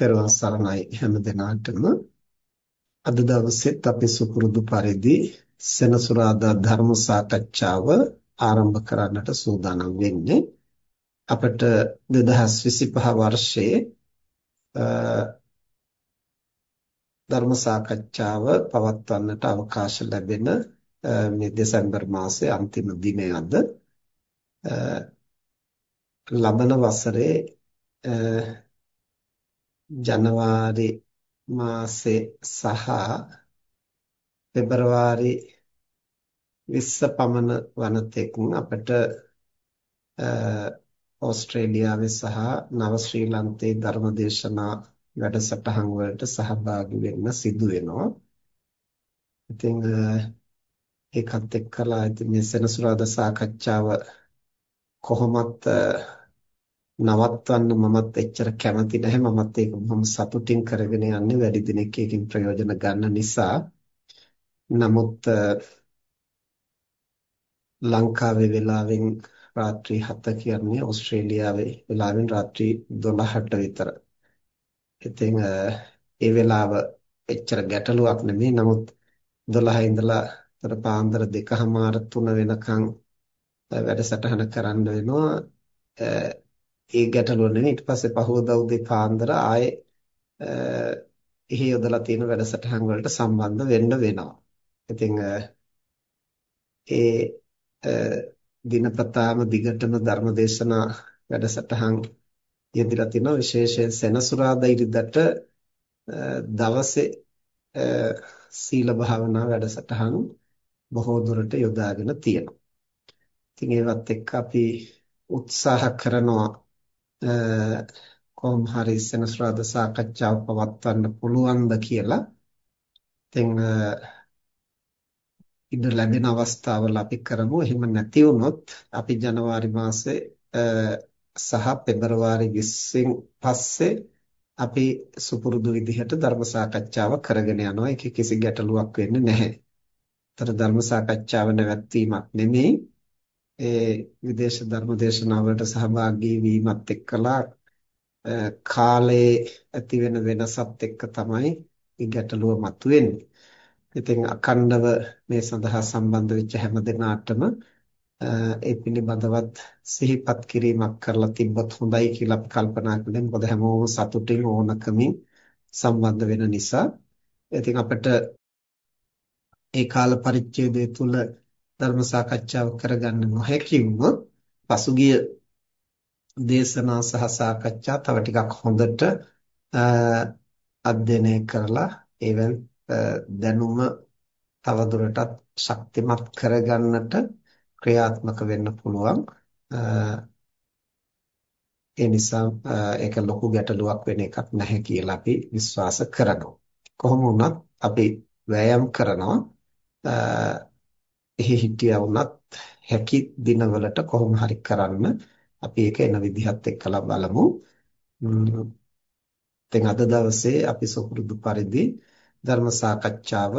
පෙරවන් සරණයි හැම දිනාටම. අද දවසෙත් අපි සුපුරුදු පරිදි සෙනසුරාදා ධර්ම සාකච්ඡාව ආරම්භ කරන්නට සූදානම් වෙන්නේ. අපට 2025 වර්ෂයේ ධර්ම සාකච්ඡාව පවත්වන්නට අවකාශ ලැබෙන මේ දෙසැම්බර් මාසයේ අන්තිම දිනය අද. ලබන වසරේ ජනවාරි මාසේ සහ පෙබරවාරි 20 පමණ වනතෙක් අපට ඕස්ට්‍රේලියාවේ සහ නව ශ්‍රී ලංකේ ධර්මදේශනා වැඩසටහන් වලට සහභාගී වෙන්න සිදු වෙනවා. ඉතින් ඒකත් එක්කලා ඉතින් මේ සෙනසුරාදා සාකච්ඡාව කොහොමත් නවත්වන්න මමත් එච්චර කැමති නැහැ මමත් ඒක බොහොම සතුටින් කරගෙන යන්නේ වැඩි දිනෙක එකකින් ප්‍රයෝජන ගන්න නිසා නමුත් ලංකාවේ වෙලාවෙන් රාත්‍රී 7 කියන්නේ ඕස්ට්‍රේලියාවේ වෙලාවෙන් රාත්‍රී 12ට විතර. ඉතින් ඒ වෙලාව එච්චර ගැටලුවක් නෙමෙයි. නමුත් 12 ඉඳලා තර පාන්දර 2:00මාර 3 වෙනකන් වැඩසටහන කරන්න වෙනවා. ඒ ගැටලුව නෙවෙයි ඊට පස්සේ පහවදා උදේ පාන්දර ආයේ එහි යොදලා තියෙන වැඩසටහන් වලට සම්බන්ධ වෙන්න වෙනවා. ඉතින් ඒ දිනපතාම දිගටම ධර්මදේශනා වැඩසටහන් යෙදලා තිනවා විශේෂයෙන් සෙනසුරාදා ඉරිදට දවසේ සීල භාවනා වැඩසටහන් බොහෝ දුරට යොදාගෙන තියෙනවා. ඉතින් ඒවත් එක්ක අපි උත්සාහ කරනවා කොහොම හරි සෙනසුරාදා සාකච්ඡාව පවත්වන්න පුළුවන්ද කියලා. ඉතින් ඉඩ ලැබෙන අවස්ථාවල අපි කරමු. එහෙම නැති වුණොත් අපි ජනවාරි මාසේ සහ පෙබරවාරි 20න් පස්සේ අපි සුපුරුදු විදිහට ධර්ම සාකච්ඡාව කරගෙන යනවා. ඒක කිසි ගැටලුවක් වෙන්නේ නැහැ. ତර ධර්ම සාකච්ඡාව නැවැත්වීමක් නෙමෙයි. ඒ විදේශ ධර්ම දේශනාවලට සහභාගී වීමත් එක්කලා කාලයේ ඇති වෙන වෙනසත් එක්ක තමයි මේ ගැටලුව මතුවෙන්නේ. ඉතින් අඛණ්ඩව මේ සඳහා සම්බන්ධ වෙච්ච හැම දිනාටම ඒ පිළිබඳවත් සිහිපත් කිරීමක් කරලා තිබ්බත් හොඳයි කියලා අපි කල්පනා කළේ. මොකද හැමෝම සතුටින් ඕනකමින් සම්බන්ධ වෙන නිසා. ඉතින් අපිට ඒ කාල පරිච්ඡේදය තුල ධර්ම සාකච්ඡාව කරගන්න නොහැකි වුණොත් පසුගිය දේශනා සහ සාකච්ඡා තව ටිකක් හොඳට අධ්‍යයනය කරලා ඒවෙන් දැනුම තවදුරටත් ශක්තිමත් කරගන්නට ක්‍රියාත්මක වෙන්න පුළුවන්. ඒ නිසා ඒක ලොකු ගැටලුවක් වෙන එකක් නැහැ කියලා අපි විශ්වාස කරනවා. කොහොම වුණත් අපි වෑයම් කරනවා එහි හිටියා වුණත් හැකි දිනවලට කොහොම හරි කරන්න අපි ඒක එන විදිහත් එක්කලා බලමු. දැන් අද දවසේ අපි සුපුරුදු පරිදි ධර්ම සාකච්ඡාව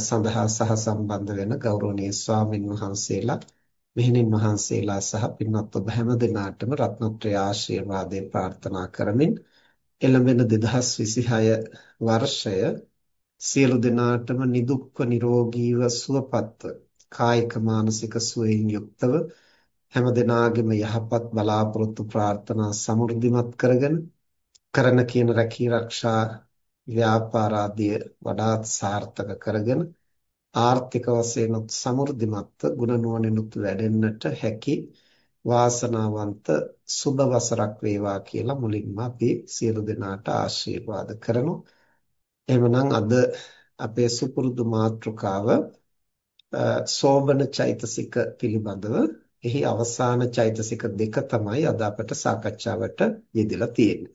සඳහා සහ සම්බන්ධ වෙන ගෞරවනීය ස්වාමින් වහන්සේලා මෙහෙණින් වහන්සේලා සහ පින්වත් ඔබ හැම දෙනාටම රත්නත්‍රය ආශිර්වාදේ ප්‍රාර්ථනා කරමින් එළඹෙන 2026 වර්ෂය සියලු දෙනාටම නිදුක්ව නිරෝගීව සුවපත්ව කායික මානසික සුවයෙන් යුක්තව හැම දෙනාගේම යහපත් බලාපොරොත්තු ප්‍රාර්ථනා සමෘද්ධිමත් කරගෙන කරන කියන රැකී ආරක්ෂා ව්‍යාපාර ආදිය වඩාත් සාර්ථක කරගෙන ආර්ථික වශයෙන් සමෘද්ධිමත් ගුණ නුවණිනුත් වැඩෙන්නට හැකි වාසනාවන්ත සුබ වසරක් වේවා කියලා මුලින්ම අපි සියලු දෙනාට ආශිර්වාද කරනවා එහෙමනම් අද අපේ සුපුරුදු මාතෘකාව සෝබන චෛතසික පිළිබඳව එහි අවසාන චෛතසික දෙක තමයි අද අපට සාකච්ඡාවට යෙදලා තියෙන්නේ.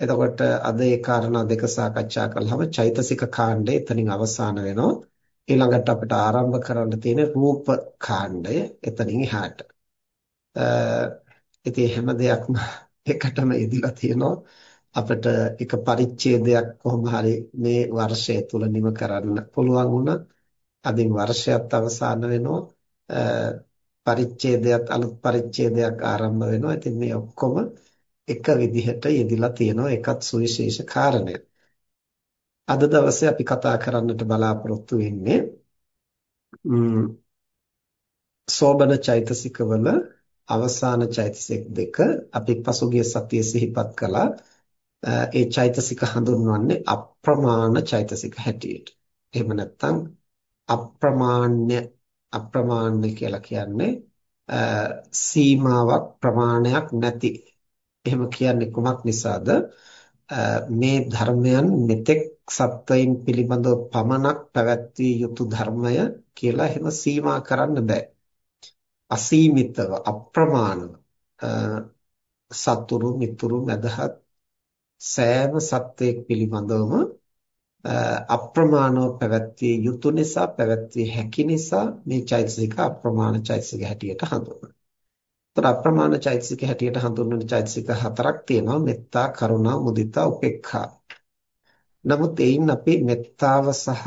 එතකොට අද ඒ කාරණා දෙක සාකච්ඡා කළාම චෛතසික කාණ්ඩය එතනින් අවසන් වෙනවා. ඊළඟට අපිට ආරම්භ කරන්න තියෙන රූප කාණ්ඩය එතනින් එහාට. ඉතින් හැම දෙයක්ම එකටම යෙදලා තියෙනවා. අපිට එක පරිච්ඡේදයක් කොහොම හරි මේ වර්ෂය තුල නිම කරන්න පුළුවන් වුණා. අදින් වර්ෂයත් අවසන් වෙනවා. පරිච්ඡේදයක් අලුත් පරිච්ඡේදයක් ආරම්භ වෙනවා. ඉතින් මේ ඔක්කොම එක විදිහට යෙදিলা තියෙනවා ඒකත් සුවිශේෂ කාරණයක්. අද දවසේ අපි කතා කරන්නට බලාපොරොත්තු වෙන්නේ සෝබන චෛතසිකවල අවසාන චෛතසික දෙක අපි පසුගිය සතියේ සිහිපත් කළා ඒ චෛතසික හඳුන්වන්නේ අප්‍රමාණ චෛතසික හැටියට. එහෙම නැත්නම් අප්‍රමාණ්‍ය අප්‍රමාණ්‍ය කියලා කියන්නේ සීමාවක් ප්‍රමාණයක් නැති. එහෙම කියන්නේ කුමක් නිසාද? මේ ධර්මයන් මෙතෙක් සත්වයින් පිළිබඳව පමණක් පැවැත්විය යුතු ධර්මය කියලා එහෙම සීමා කරන්න බෑ. අසීමිතව අප්‍රමාණව සතුරු මිතුරු මදහත් සෑම සත්වයක් පිළිබඳවම අප්‍රමාණව පැවැත්විය යුතු නිසා පැවැත්විය හැකි නිසා මේ චෛතසික අප්‍රමාණ චෛතසික හැටියට හඳුන්වනවා. ඒතර අප්‍රමාණ චෛතසික හැටියට හඳුන්වන චෛතසික හතරක් තියෙනවා මෙත්තා, කරුණා, මුදිතා, උපේක්ඛා. නමුත් එයින් අපි මෙත්තාව සහ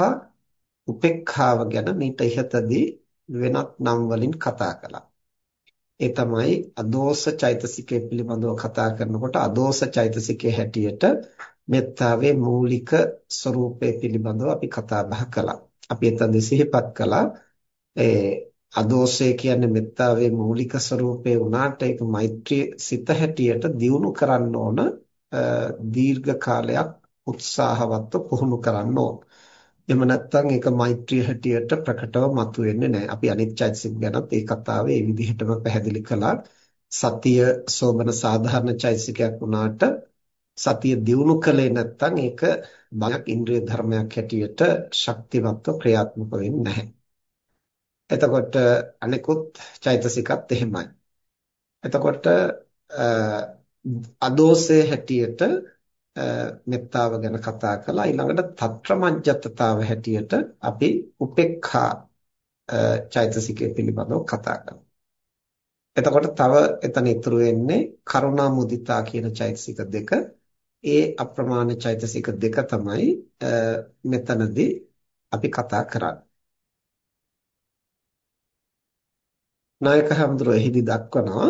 උපේක්ඛාව ගැන මීට ඉහතදී වෙනත් නම් වලින් කතා කළා. ඒ තමයි අදෝස චෛතසිකය පිළිබඳව කතා කරනකොට අදෝස චෛතසිකයේ හැටියට මෙත්තාවේ මූලික ස්වરૂපය පිළිබඳව අපි කතා බහ කළා. අපි එතනදී සිහිපත් කළා ඒ අදෝසය කියන්නේ මෙත්තාවේ මූලික ස්වરૂපේ වුණාට ඒක මෛත්‍රී සිත හැටියට දියුණු කරන්න ඕන දීර්ඝ කාලයක් උත්සාහවත්ව පුහුණු කරන්න ඕන. එහෙම නැත්නම් ඒක මෛත්‍රිය හැටියට ප්‍රකටව මතුවෙන්නේ නැහැ. අපි අනිත් චෛතසික ගැනත් ඒ කතාවේ ඒ විදිහටම පැහැදිලි කළා. සතිය සෝබන සාධාරණ චෛතසිකයක් වුණාට සතිය දියුණු කළේ නැත්නම් ඒක බයක් ඉන්ද්‍රිය ධර්මයක් හැටියට ශක්තිමත්ව ක්‍රියාත්මක වෙන්නේ නැහැ. එතකොට අනිකුත් චෛතසිකත් එහෙමයි. එතකොට අදෝසේ හැටියට මෙත්තාව ගැන කතා කළා ඊළඟට తත්‍රමඤ්ඤත්තතාව හැටියට අපි උපේක්ඛා චෛතසිකය පිළිබඳව කතා කරනවා. එතකොට තව එතන ඉතුරු වෙන්නේ කරුණා මුදිතා කියන චෛතසික දෙක. ඒ අප්‍රමාණ චෛතසික දෙක තමයි මෙතනදී අපි කතා කරන්නේ. නායක හඳුර එහිදී දක්වනවා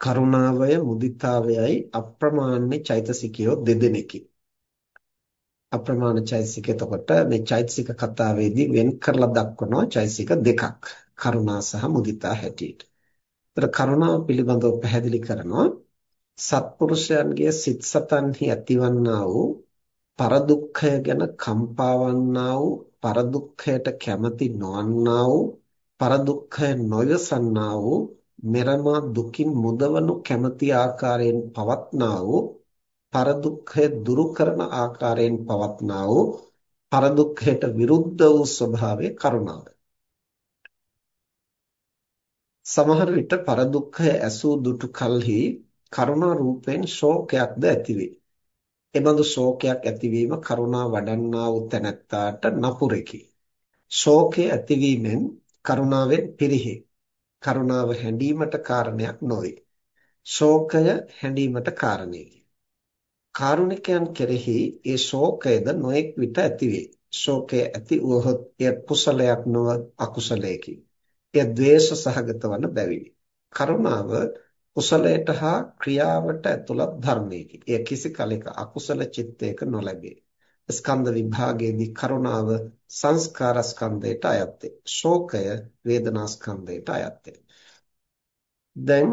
කරුණාවය මුදිතාවයයි අප්‍රමාණ චෛතසිකයෝ දෙදෙනෙකි. අප්‍රමාණ චෛතසික එතකොට මේ චෛතසික කතාවේදී වෙන් කරලා දක්වනවා චෛතසික දෙකක්. කරුණා සහ මුදිතා හැටියට. ඒතර කරුණාව පිළිබඳව පැහැදිලි කරනවා සත්පුරුෂයන්ගේ සිත් සතන්හි ඇතිවන්නා වූ පරදුක්ඛය ගැන කම්පාවන්නා වූ පරදුක්ඛයට කැමති නොවන්නා වූ පරදුක්ඛය නොයසන්නා වූ මෙරමා දුකින් මුදවනු කැමති ආකාරයෙන් පවත්නා වූ පරදුක්ඛය දුරු කරන ආකාරයෙන් පවත්නා වූ පරදුක්ඛයට විරුද්ධ වූ ස්වභාවය කරුණාව. සමහර විට පරදුක්ඛය ඇසූ දුටු කලෙහි කරුණා රූපයෙන් ශෝකයක්ද ඇතිවේ. එබඳු ශෝකයක් ඇතිවීම කරුණා වඩන්නා වූ තැනැත්තාට නපුරකි. ශෝකය ඇතිවීමෙන් කරුණාවෙන් පිරිහි. කරුණාව හැඬීමට කාරණයක් නොවේ. ශෝකය හැඬීමට කාරණයකි. කාරුණිකයන් කෙරෙහි ඒ ශෝකයද නොඑක් විට ඇතිවේ. ශෝකය ඇති වූහොත් එය කුසලයක් නොව අකුසලයකි. එය ද්වේෂ සහගත වන බැවිනි. කරුණාව කුසලයට හා ක්‍රියාවට ඇතුළත් ධර්මයකි. එය කිසි කලෙක අකුසල චිත්තයක නොලැබේ. ස්කන්ධ විභාගයේදී කරුණාව සංස්කාර ස්කන්ධයට අයත් ශෝකය වේදනා ස්කන්ධයට අයත් දැන්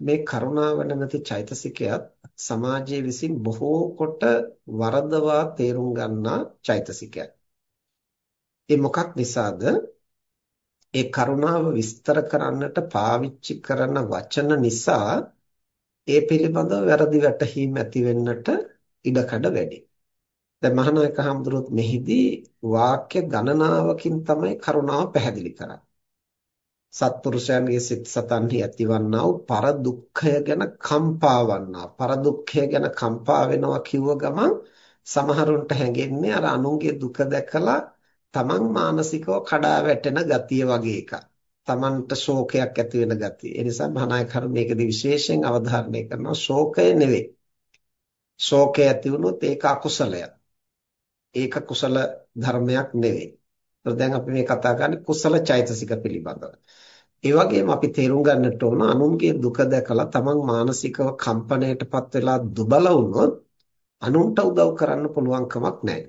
මේ කරුණාව නැමැති චෛතසිකයත් සමාජයේ විසින් බොහෝ කොට වරදවා තේරුම් ගන්නා චෛතසිකයක්. ඒ මොකක් නිසාද? ඒ කරුණාව විස්තර කරන්නට පාවිච්චි කරන වචන නිසා ඒ පිළිබඳව වැරදි වැටහීම් ඇති වෙන්නට ඉඩකඩ වැඩි. දැන් මහානායක හඳුරුත් මෙහිදී වාක්‍ය ගණනාවකින් තමයි කරුණාව පැහැදිලි කරන්නේ. සත්පුරුෂයන්ගේ සිත් සතන්හි ඇතිවන්නා වූ පර දුක්ඛය ගැන කම්පා වන්නා පර දුක්ඛය ගැන කම්පා වෙනවා කිව්ව ගමන් සමහරුන්ට හැඟෙන්නේ අර අනුන්ගේ දුක දැකලා තමන් මානසිකව කඩා වැටෙන ගතිය වගේ එකක්. තමන්ට ශෝකයක් ඇති වෙන ගතිය. ඒ නිසා මහානායක හරු මේකදී විශේෂයෙන් අවධාරණය කරනවා ශෝකය නෙවෙයි. ශෝකය ඇති වුණොත් ඒක අකුසලයක්. ඒක කුසල ධර්මයක් නෙවෙයි. දැන් අපි මේ කතා කරන්නේ කුසල චෛතසික පිළිබඳව. ඒ වගේම අපි තේරුම් ගන්නට ඕන අනුන්ගේ දුක දැකලා තමන් මානසිකව කම්පණයටපත් වෙලා දුබල වුණොත් අනුන්ට උදව් කරන්න පුළුවන් කමක් නැහැ.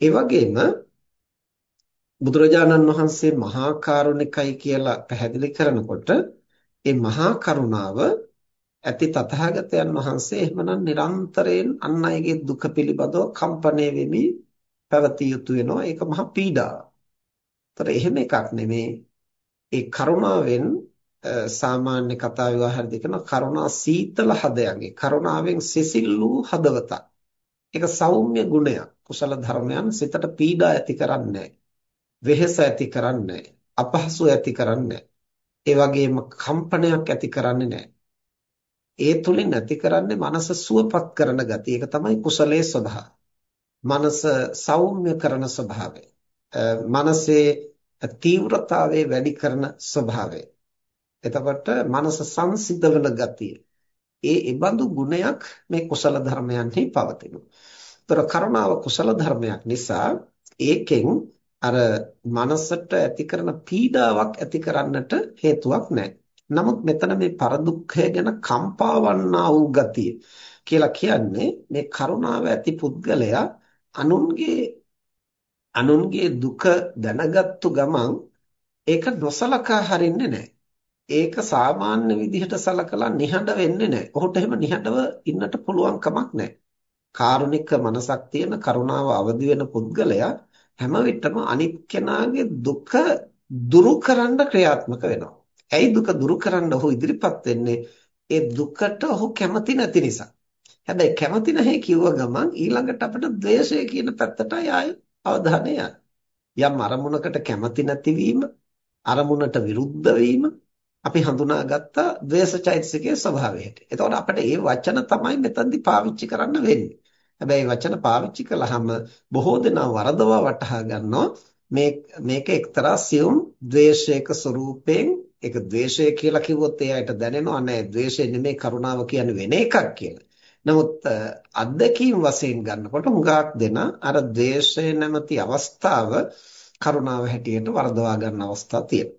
ඒ වගේම බුදුරජාණන් වහන්සේ මහා කරුණිකයි කියලා පැහැදිලි කරනකොට ඒ මහා කරුණාව ඇති තථාගතයන් වහන්සේ එහෙමනම් නිරන්තරයෙන් අන් අයගේ දුක පිළිබඳව කම්පණය වෙමි පැවතිය යුතු වෙනවා ඒක මහා පීඩාවක්. ඒතර එහෙම එකක් නෙමේ. ඒ කරුණාවෙන් සාමාන්‍ය කතා විවාහයේදී කරන කරුණා සීතල හදයන්ගේ කරුණාවෙන් සිසිල් වූ හදවතක්. ඒක සෞම්‍ය ගුණයක්. කුසල ධර්මයන් සිතට පීඩා ඇති කරන්නේ වෙහෙස ඇති කරන්නේ අපහසු ඇති කරන්නේ ඒ වගේම කම්පනයක් ඇති කරන්නේ නැහැ. ඒ තුලින් ඇති කරන්නේ මනස සුවපත් කරන ගතිය. ඒක තමයි කුසලයේ ස්වභාවය. මනස සෞම්‍ය කරන ස්වභාවය. මනසේ තීව්‍රතාවය වැඩි කරන ස්වභාවය. එතකොට මනස සංසිඳවන ගතිය. ඒ ඉබඳු ගුණයක් මේ කුසල ධර්මයන්හි පවතිනවා. ඒතර කරුණාව කුසල ධර්මයක් නිසා ඒකෙන් අර මනසට ඇති කරන පීඩාවක් ඇති කරන්නට හේතුවක් නැහැ. නමුත් මෙතන මේ පරදුක්ඛය ගැන කම්පාවන්නා වූ ගතිය කියලා කියන්නේ මේ කරුණාව ඇති පුද්ගලයා අනුන්ගේ අනුන්ගේ දුක දැනගත්තු ගමන් ඒක නොසලකා හරින්නේ නැහැ. ඒක සාමාන්‍ය විදිහට සලකලා නිහඬ වෙන්නේ නැහැ. ඔහුට එහෙම නිහඬව ඉන්නට පුළුවන් කමක් නැහැ. කාරුණික මනසක් තියෙන කරුණාව අවදි වෙන පුද්ගලයා හැම විටම අනිත් කෙනාගේ දුක දුරු කරන්න ක්‍රියාත්මක වෙනවා. ඇයි දුක දුරු කරන්න ඔහු ඉදිරිපත් වෙන්නේ? ඒ දුකට ඔහු කැමති නැති නිසා. හැබැයි කැමති නැහැ කිව්ව ගමන් ඊළඟට අපිට ද්වේෂය කියන පැත්තටයි ආයි අවධානය යම් අරමුණකට කැමති නැතිවීම අරමුණට විරුද්ධ වීම අපි හඳුනාගත්ත ද්වේෂචෛතසිකයේ ස්වභාවය හැටි. එතකොට අපිට මේ වචන තමයි මෙතනදී පාවිච්චි කරන්න වෙන්නේ. හැබැයි වචන පාවිච්චි කළාම බොහෝ දෙනා වරදවා වටහා ගන්නවා මේ මේක එක්තරා සියුම් ද්වේෂයක ස්වરૂපයෙන් ඒක ද්වේෂය කියලා කිව්වොත් එයාට දැනෙනවා නෑ ද්වේෂය නෙමෙයි කරුණාව කියන්නේ වෙන එකක් කියලා. නමුත් අත්දැකීම් වශයෙන් ගන්නකොට හුඟක් දෙන අර ද්වේෂය නැමැති අවස්ථාව කරුණාව හැටියට වරදවා ගන්න අවස්ථා තියෙනවා.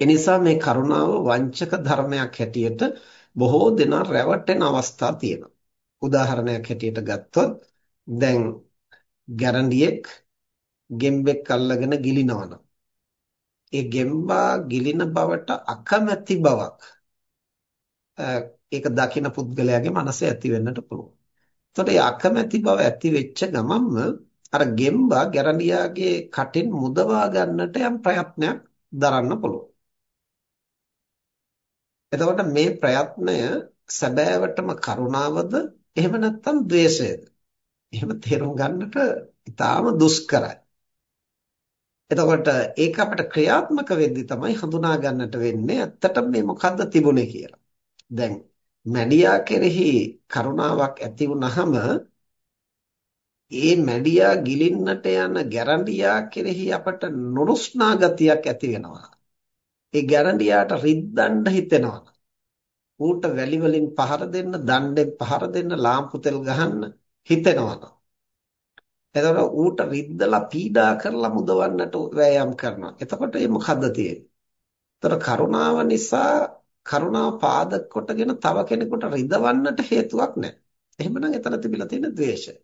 එනිසා මේ කරුණාව වංචක ධර්මයක් හැටියට බොහෝ දෙනා රැවටෙන අවස්ථා තියෙනවා. උදාහරණයක් හැටියට ගත්තොත් දැන් ගැරන්ඩියෙක් ගෙම්බෙක් අල්ලගෙන ගිලිනවනම් ඒ ගෙම්බා ගිලින බවට අකමැති බවක් ඒක දකින පුද්ගලයාගේ මනසේ ඇති වෙන්නට පුළුවන්. එතකොට ඒ අකමැති බව ඇති වෙච්ච ගමන්ම අර ගෙම්බා ගැරන්ඩියාගේ කටින් මුදවා ගන්නට යම් ප්‍රයත්නයක් දරන්න පුළුවන්. එතකොට මේ ප්‍රයත්නය සැබෑවටම කරුණාවද එහෙම නැත්නම් ද්වේෂයද? එහෙම තේරුම් ගන්නට ඉතාම දුෂ්කරයි. එතකොට ඒක අපිට ක්‍රියාත්මක වෙද්දි තමයි හඳුනා ගන්නට වෙන්නේ ඇත්තටම මේ මොකද්ද තිබුණේ කියලා. දැන් මැඩියා කෙරෙහි කරුණාවක් ඇති වුනහම ඒ මැඩියා ගිලින්නට යන ගැරන්ඩියා කෙරෙහි අපට නුරුස්නා ගතියක් ඇති වෙනවා. ඒ ගැරන්ඩියාට රිද්දන්න හිතෙනවා. ඌට වැලි වලින් පහර දෙන්න, දණ්ඩෙන් පහර දෙන්න, ලාම්පු තෙල් ගහන්න හිතෙනවා. එතකොට ඌට රිද්දලා පීඩා කරලා මුදවන්නට වෑයම් කරනවා. එතකොට මේ මොකද්ද තියෙන්නේ? එතකොට කරුණාව නිසා කරුණාව පාදක කොටගෙන තව කෙනෙකුට රිදවන්නට හේතුවක් නැහැ. එහෙමනම් එතන තිබිලා තියෙන ද්වේෂය.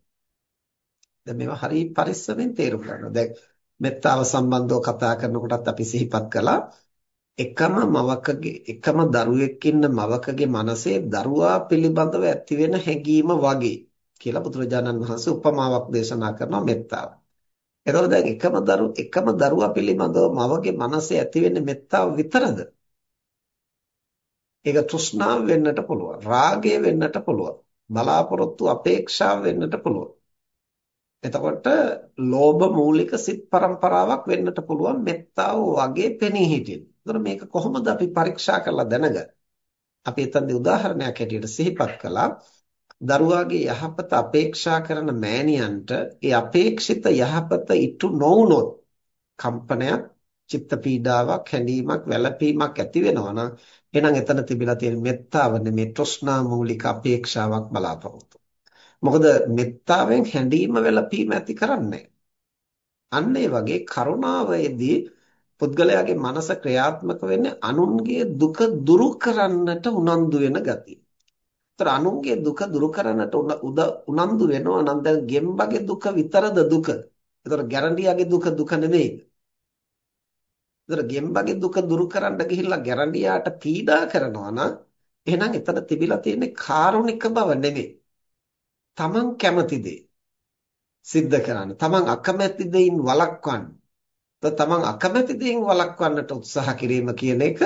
දැන් මේවා හරි පරිස්සමෙන් තේරුම් ගන්න. දැන් මෙත්තාව සම්බන්ධව කතා කරනකොටත් අපි සිහිපත් කළා එකම මවකගේ එකම දරුවෙක් ඉන්න මවකගේ මනසේ දරුවා පිළිබඳව ඇතිවෙන හැඟීම වගේ කියලා බුදුරජාණන් වහන්සේ උපමාවක් දේශනා කරනවා මෙත්තාව. එතකොට දැන් එකම දරු එකම දරුවා පිළිබඳව මවගේ මනසේ ඇතිවෙන්නේ මෙත්තාව විතරද? ඒක තෘෂ්ණාව වෙන්නට පුළුවන්. රාගය වෙන්නට පුළුවන්. බලාපොරොත්තු අපේක්ෂාව වෙන්නට පුළුවන්. එතකොට ලෝභ මූලික සිත් પરම්පරාවක් වෙන්නට පුළුවන් මෙත්තාව වගේ පෙනී හිටින්න. එතකොට මේක කොහොමද අපි පරීක්ෂා කරලා දැනගන්නේ? අපි එතනදී උදාහරණයක් හැටියට සිහිපත් කළා දරුවාගේ යහපත අපේක්ෂා කරන මෑණියන්ට ඒ අපේක්ෂිත යහපත ඉටු නොවුනොත් කම්පනයක් චිත්ත පීඩාවක් හැඬීමක් වැළපීමක් ඇති වෙනවා නම් එහෙනම් එතන තිබිලා තියෙන මෙත්තාව නෙමේ තෘෂ්ණා මූලික අපේක්ෂාවක් බලාපොරොත්තු. මොකද මෙත්තාවෙන් හැඬීම වැළපීම ඇති කරන්නේ. අන්න ඒ වගේ කරුණාවේදී පුද්ගලයාගේ මනස ක්‍රියාත්මක වෙන්නේ අනුන්ගේ දුක දුරු කරන්නට උනන්දු වෙන ගතිය. ඒතර අනුන්ගේ දුක දුරු කරන්නට උනන්දු වෙනවා නම් දැන් ගෙම්බගේ දුක විතරද දුක. ඒතර ගැරන්ඩියාගේ දුක දුක නෙමෙයිද? ඒතර ගෙම්බගේ දුක දුරු කරන්න ගිහිල්ලා ගැරන්ඩියාට පීඩා කරනවා නම් එහෙනම් එතන තිබිලා තියෙන්නේ කාරුණික බව නෙමෙයි. තමන් කැමති දේ සිද්ධ කරන්න. තමන් අකමැති දෙයින් වළක්වන්න. තමන් අකමැති දෙයින් වළක්වන්නට උත්සාහ කිරීම කියන එක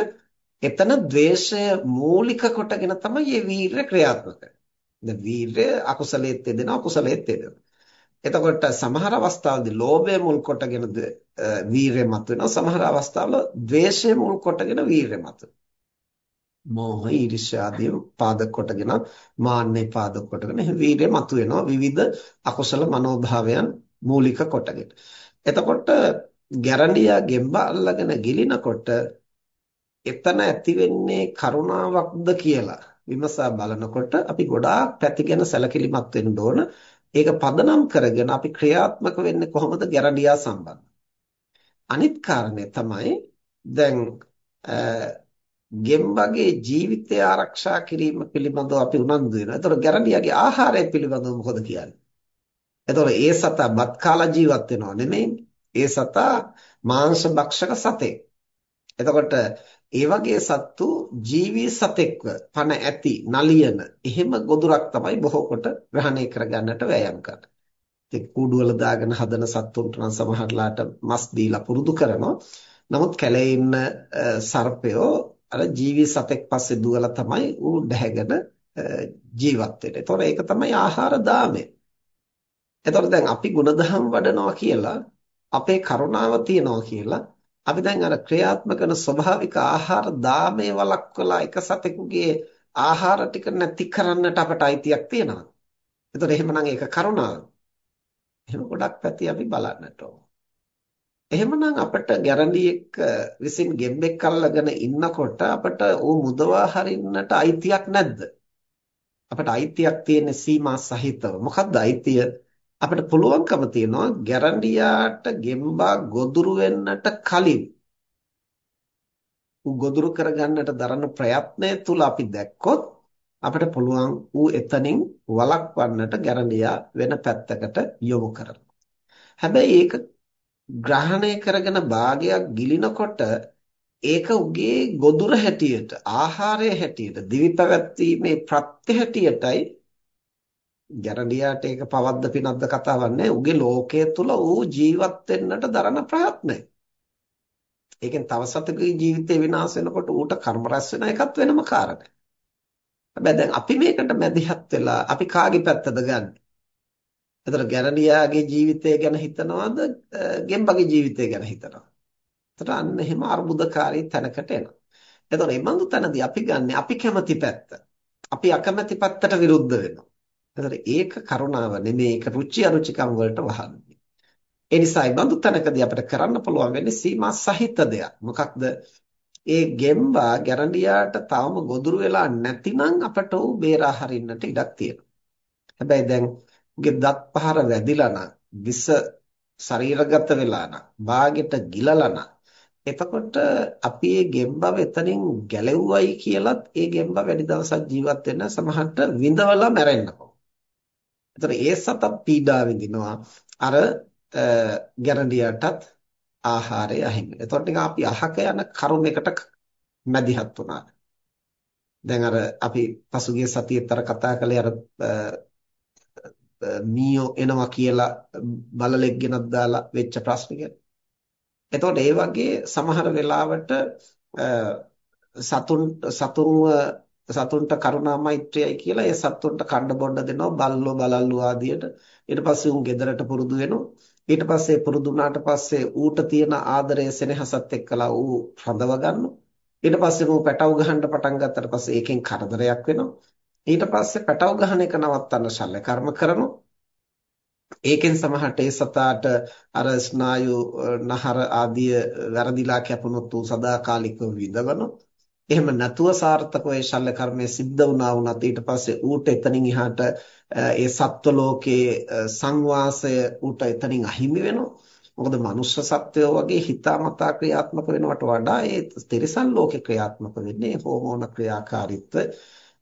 එතන ද්වේෂය මූලික කොටගෙන තමයි මේ වීරය ක්‍රියාත්මක වෙන්නේ. වීරය අකුසලයේත් යෙදෙනවා කුසලයේත් යෙදෙනවා. එතකොට සමහර අවස්ථාවලදී ලෝභය මුල් කොටගෙන වීරය මතුවෙනවා. සමහර අවස්ථාවල ද්වේෂය මුල් කොටගෙන වීරය මතුවෙනවා. මෝහ ඊර්ෂ්‍යාදී පාදක කොටගෙන මාන්නේ පාදක කොටගෙන වීරය මතුවෙනවා විවිධ අකුසල මනෝභාවයන් මූලික කොටගෙන. එතකොට ගැරන්ඩියා ගෙම්බ අල්ලගෙන ගිලිනකොට එතන ඇති වෙන්නේ කරුණාවක්ද කියලා විමසා බලනකොට අපි ගොඩාක් පැති ගැන සැලකිලිමත් වෙන්න ඕන. ඒක පදනම් කරගෙන අපි ක්‍රියාත්මක වෙන්නේ කොහොමද ගැරන්ඩියා සම්බන්ධ. අනිත් කාරණය තමයි දැන් ගෙම්බගේ ජීවිතය ආරක්ෂා කිරීම පිළිබඳව අපි උනන්දු වෙනවා. ඒතකොට ගැරන්ඩියාගේ ආහාරය පිළිබඳව මොකද කියන්නේ? ඒතකොට ඒ සතා බත් කාලා ජීවත් වෙනව නෙමෙයි. ඒ සතා මාංශ භක්ෂක සතෙක්. එතකොට ඒ වගේ සත්තු ජීවී සතෙක්ව පණ ඇති නලියන එහෙම ගොදුරක් තමයි බොහෝ කොට ග්‍රහණය කරගන්නට වෑයම් කරන්නේ. ඉතින් කූඩුවල දාගෙන හදන සත්තුන්ට නම් සමහරලාට මස් දීලා පුරුදු කරනවා. නමුත් කැලේ ඉන්න සර්පයෝ අර ජීවී සතෙක් පස්සේ දුවලා තමයි ඌ ඩැහැගෙන ජීවත් වෙන්නේ. ඒතකොට ඒක තමයි ආහාර දාමය. එතකොට දැන් අපි ಗುಣධම් වඩනවා කියලා අපේ කරුණාව තියනවා කියලා අපි දැන් අර ක්‍රියාත්මක කරන ස්වභාවික ආහාර දාමේ වළක්වලා එක සතෙකුගේ ආහාර ටික නැති කරන්නට අපට අයිතියක් තියෙනවා. එතකොට එහෙමනම් ඒක කරුණාව. එහෙම ගොඩක් පැති අපි බලන්නට ඕන. එහෙමනම් අපිට ගැරන්ඩියෙක් විසින් ගෙම්බෙක් අල්ලගෙන ඉන්නකොට අපිට ਉਹ මුදවා හරින්නට අයිතියක් නැද්ද? අපිට අයිතියක් තියෙන සීමා සහිතව. මොකක්ද අයිතිය? අපිට පුළුවන්කම තියෙනවා ගැරන්ඩියාට ගෙම්බා ගොදුරු වෙන්නට කලින් ඌ ගොදුරු කරගන්නට දරන ප්‍රයත්නය තුල අපි දැක්කොත් අපිට පුළුවන් ඌ එතනින් වළක්වන්නට ගැරන්ඩියා වෙන පැත්තකට යොමු කරනවා. හැබැයි ඒක ග්‍රහණය කරගෙන භාගයක් ගිලිනකොට ඒක උගේ ගොදුර හැටියට ආහාරය හැටියට දිවි පැවැත්වීමේ ප්‍රත්‍ය හැටියටයි ගැරඩියාට ඒක පවද්ද පිනක්ද කතාවක් නැහැ. උගේ ලෝකයේ තුල ඌ ජීවත් වෙන්නට දරන ප්‍රයත්නය. ඒකෙන් තව සතෙකුගේ ජීවිතේ විනාශ වෙනකොට ඌට කර්ම රැස් වෙන එකත් වෙනම කාරණයක්. හැබැයි දැන් අපි මේකට මැදිහත් වෙලා අපි කාගේ පැත්තද ගන්නෙ? එතන ගැරඩියාගේ ජීවිතය ගැන හිතනවද? ගෙම්බගේ ජීවිතය ගැන හිතනවද? එතන අන්න එහෙම අර්බුදකාරී තැනකට එනවා. එතකොට මේ බඳු තැනදී අපි ගන්නෙ අපි කැමති පැත්ත. අපි අකමැති පැත්තට විරුද්ධ වෙනවා. එතකොට ඒක කරුණාව නෙමෙයි ඒක රුචි අරුචිකම් වලට වහන්නේ. ඒ නිසායි බඳු තැනකදී අපිට කරන්න පුළුවන් වෙන්නේ සීමා සහිත දෙයක්. මොකක්ද? ඒ ගෙම්බා ගැරන්ඩියාට තවම ගොදුරු වෙලා නැතිනම් අපට උ බේරා හරින්නට ඉඩක් තියෙනවා. හැබැයි දැන් උගේ දත් පහර වැදිලා නම් විස ශරීරගත වෙලා නම් බාගෙට ගිලලා නම් එතකොට අපි මේ ගෙම්බව එතනින් ගැලෙව්වයි කියලත් ඒ ගෙම්බ වැඩි දවසක් ජීවත් වෙන්න සමහරට විඳවලා මැරෙන්න එතකොට ඒ සතත් පීඩා විඳිනවා අර ගැරන්ඩියටත් ආහාරය අහිමි. එතකොට නිකන් අපි අහක යන කරුමයකට මැදිහත් වුණා. දැන් අර අපි පසුගිය සතියේත් අර කතා කළේ අර මීයෝ එනවා කියලා බලලෙක් ගෙනත් දාලා වෙච්ච ප්‍රශ්නික. එතකොට ඒ වගේ සමහර වෙලාවට සතුන් සතුන්ව සතුන්ට කරුණා මෛත්‍රියයි කියලා ඒ සතුන්ට කන්න බොන්න දෙනවා බල්ලෝ බලල්ලෝ ආදියට. ඊට පස්සේ උන් ගෙදරට පුරුදු වෙනවා. ඊට පස්සේ පුරුදු වුණාට පස්සේ ඌට තියෙන ආදරය සෙනෙහසත් එක්කලා ඌ රඳව ගන්නවා. ඊට පස්සේ ඌ පැටව ගහන්න පටන් ගත්තට පස්සේ ඒකෙන් කරදරයක් වෙනවා. ඊට පස්සේ පැටව ගහන එක නවත්තන්න ශල්‍ය කර්ම කරනවා. ඒකෙන් සමහරට ඒ සතාට අර ස්නායු නහර ආදිය වැරදිලා කැපුණොත් ඌ සදාකාලිකව විඳවනවා. එහෙම නැතුව සාර්ථකව ඒ ශල්‍ය කර්මය සිද්ධ වුණා වුණත් ඊට පස්සේ ඌට එතනින් එහාට ඒ සත්ව ලෝකයේ සංවාසය ඌට එතනින් අහිමි වෙනවා. මොකද මනුෂ්‍ය සත්වයෝ වගේ හිතාමතා ක්‍රියාත්මක වෙනවට වඩා ඒ තිරිසන් ලෝකේ ක්‍රියාත්මක වෙන්නේ හෝමෝන ක්‍රියාකාරීත්වය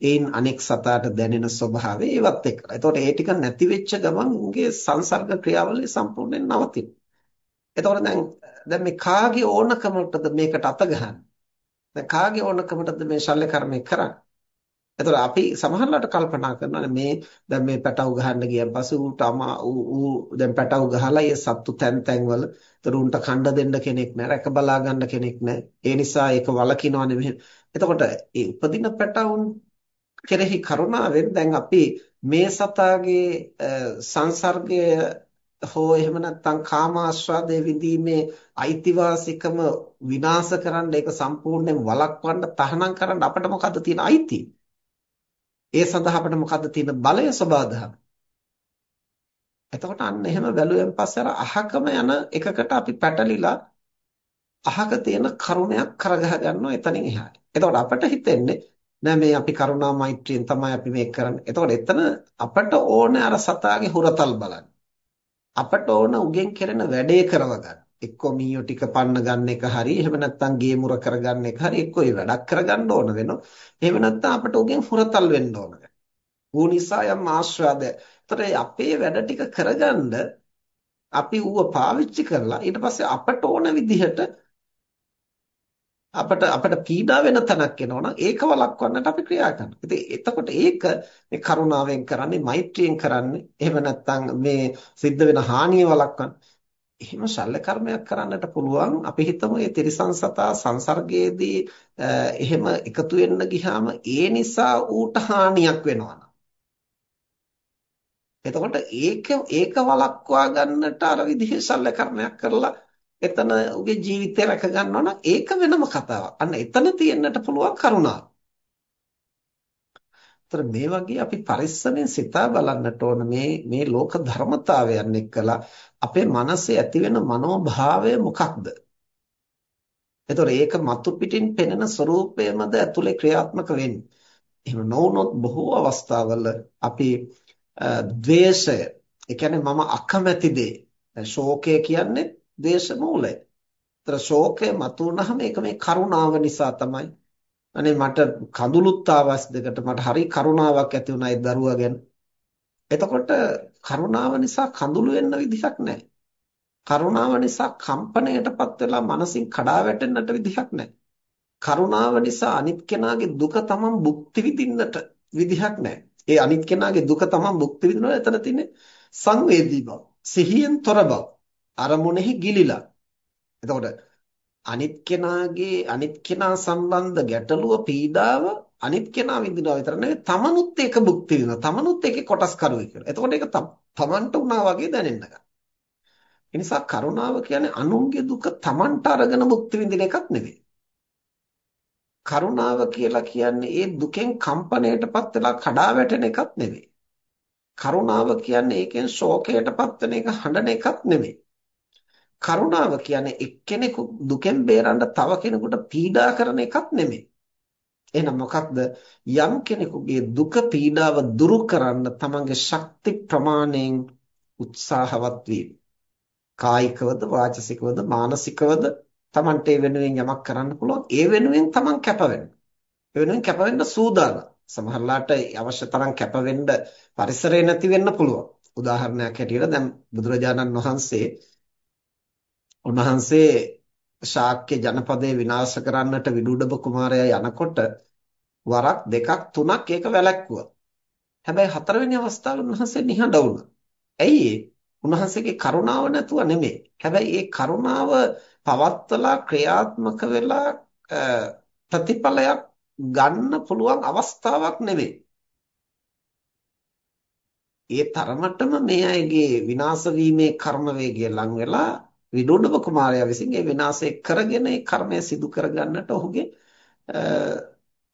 ඒන් අනෙක් සතාට දැනෙන ස්වභාවය ඒවත් එක්කලා. එතකොට ඒ ටික නැති වෙච්ච ගමන් උන්ගේ සංසර්ග ක්‍රියාවලිය සම්පූර්ණයෙන් නවතිනවා. එතකොට දැන් දැන් මේ කාගේ ඕනකමටද මේකට අත ගහන්නේ? දැන් කාගේ ඕනකමටද මේ ශල්‍ය කර්මය කරන්නේ? එතකොට අපි සමහරවිට කල්පනා කරනවා මේ දැන් මේ පැටව ගහන්න ගියන් පස්සේ ඌට අමා ඌ දැන් පැටව ගහලා ඒ සත්තු තැන් තැන් වල ඒතර උන්ට කණ්ඩ දෙන්න කෙනෙක් නැහැ රැක බලා ගන්න කෙනෙක් නැහැ ඒ නිසා ඒක වලකිනවා නෙමෙයි එතකොට ඒ උපදින පැටවුන් කෙරෙහි කරුණාවෙන් දැන් අපි මේ සතාගේ සංසර්ගය හෝ එහෙම නැත්නම් කාමාශ්‍රාදයේ විඳීමේ අයිතිවාසිකම විනාශ කරන්න ඒක සම්පූර්ණයෙන් වළක්වන්න තහනම් කරන්න අපිට මොකද්ද තියෙන අයිතිය ඒ සඳහා අපිට මොකද්ද තියෙන බලය සබාධම. එතකොට අන්න එහෙම බැලුවෙන් පස්සේ අර අහකම යන එකකට අපි පැටලිලා අහක තියෙන කරුණයක් කරගහ ගන්නවා එතනින් එහාට. එතකොට අපිට හිතෙන්නේ නෑ මේ අපි කරුණා මෛත්‍රියෙන් තමයි අපි මේක කරන්නේ. එතකොට එතන අපට ඕනේ අර සතාගේ හුරතල් බලන්න. අපට ඕන උගෙන් කෙරෙන වැඩේ කරව ගන්න. එක්කෝ මීයෝ ටික පන්න ගන්න එක හරි එහෙම නැත්නම් ගේ මුර කරගන්න එක හරි එක්කෝ ඒ වැඩක් කරගන්න ඕන වෙනවා එහෙම නැත්නම් අපට උගෙන් හුරතල් වෙන්න ඕන ඌ නිසා යම් ආශ්‍රාදය. ඒතර අපේ වැඩ ටික කරගන්න අපි ඌව පාවිච්චි කරලා ඊට පස්සේ අපට ඕන විදිහට අපට අපට පීඩා වෙන තැනක් එනවනම් ඒක වළක්වන්නට අපි ක්‍රියා කරනවා. ඉතින් එතකොට ඒක මේ කරුණාවෙන් කරන්නේ මෛත්‍රියෙන් කරන්නේ. එහෙම නැත්නම් මේ සිද්ධ වෙන හානිය වළක්වන්න. එහෙම ශල්‍ය කර්මයක් කරන්නට පුළුවන් අපි හිතමු මේ තිරිසන් සතා සංසර්ගයේදී එහෙම එකතු වෙන්න ගියාම ඒ නිසා ඌට හානියක් වෙනවා එතකොට ඒක ඒක වළක්වා ගන්නට අර විදිහේ ශල්‍ය කර්මයක් කරලා එතන උගේ ජීවිතය රැක ගන්නවා නම් ඒක වෙනම කතාවක්. අන්න එතන තියෙන්නට පුළුවන් කරුණාව. ඒතර මේ වගේ අපි පරිස්සමෙන් සිතා බලන්නට ඕන මේ මේ ලෝක ධර්මතාවයන් එක්කලා අපේ මනසේ ඇතිවෙන මනෝභාවය මොකක්ද? එතකොට ඒක මතු පිටින් පෙනෙන ස්වરૂපයමද ඇතුලේ ක්‍රියාත්මක වෙන්නේ. එහෙම නොවුනොත් බොහෝ අවස්ථාවල අපි ද්වේෂය, ඒ කියන්නේ මම අකමැති දේ, ශෝකය කියන්නේ ද්වේෂ මූලය. ඒතර ශෝකය මතු වුනහම ඒක මේ කරුණාව නිසා තමයි අනේ මට කඳුළුත් ආවස් දෙකට මට හරි කරුණාවක් ඇති වුණා ඒ දරුවා ගැන. එතකොට කරුණාව නිසා කඳුළු වෙන්න විදිහක් නැහැ. කරුණාව නිසා කම්පණයටපත් වෙලා මනසින් කඩා වැටෙන්නට විදිහක් නැහැ. කරුණාව නිසා අනිත් කෙනාගේ දුක තමන් භුක්ති විඳින්නට විදිහක් නැහැ. ඒ අනිත් කෙනාගේ දුක තමන් භුක්ති විඳිනවා එතන තියෙන්නේ සංවේදී බව. සිහියෙන් තොර බව. අරමුණෙහි ගිලිලා. එතකොට අනිත් කෙනාගේ අනිත් කෙනා සම්බන්ධ ගැටලුව පීඩාව අනිත් කෙනා විඳිනවා විතර නෙවෙයි තමනුත් ඒක භුක්ති විඳිනවා තමනුත් ඒකේ කොටස්කරුවෙක් කියලා. එතකොට ඒක තමන්ට උනා වගේ දැනෙන්න ගන්නවා. ඒ නිසා කරුණාව කියන්නේ අනුන්ගේ දුක තමන්ට අරගෙන භුක්ති විඳින එකක් නෙවෙයි. කරුණාව කියලා කියන්නේ ඒ දුකෙන් කම්පණයටපත් වෙලා කඩා වැටෙන එකක් නෙවෙයි. කරුණාව කියන්නේ ඒකෙන් ශෝකයටපත් වෙන එක හඬන එකක් නෙවෙයි. කරුණාව කියන්නේ එක්කෙනෙකු දුකෙන් බේරන්න තව කෙනෙකුට පීඩා කරන එකක් නෙමෙයි. එහෙනම් මොකක්ද යම් කෙනෙකුගේ දුක පීඩාව දුරු කරන්න තමන්ගේ ශක්ති ප්‍රමාණයෙන් උත්සාහවත් වීම. කායිකවද වාචසිකවද මානසිකවද තමන්ට ඒ වෙනුවෙන් යමක් කරන්න පුළුවන්. ඒ වෙනුවෙන් තමන් කැප වෙන්න. ඒ වෙනුවෙන් කැප වෙන්න සූදානම්. සමහරලාට අවශ්‍ය තරම් කැප වෙන්න පරිසරය නැති වෙන්න පුළුවන්. උදාහරණයක් හැටියට දැන් බුදුරජාණන් වහන්සේ උන්වහන්සේ ශාක්‍ය ජනපදය විනාශ කරන්නට විදුඩබ කුමාරයා යනකොට වරක් දෙකක් තුනක් ඒක වැළැක්වුවා. හැබැයි හතරවෙනි අවස්ථාවේ උන්වහන්සේ නිහඬ වුණා. ඇයි උන්වහන්සේගේ කරුණාව නැතුව නෙමෙයි. හැබැයි ඒ කරුණාව පවත්වලා ක්‍රියාත්මක වෙලා ප්‍රතිඵලයක් ගන්න පුළුවන් අවස්ථාවක් නෙමෙයි. ඒ තරමටම මේ අයගේ විනාශ වීමේ කර්ම වේගය ලං වෙලා විනෝඩව කුමාරයා විසින් ඒ විනාශය කරගෙන ඒ කර්මය සිදු කරගන්නට ඔහුගේ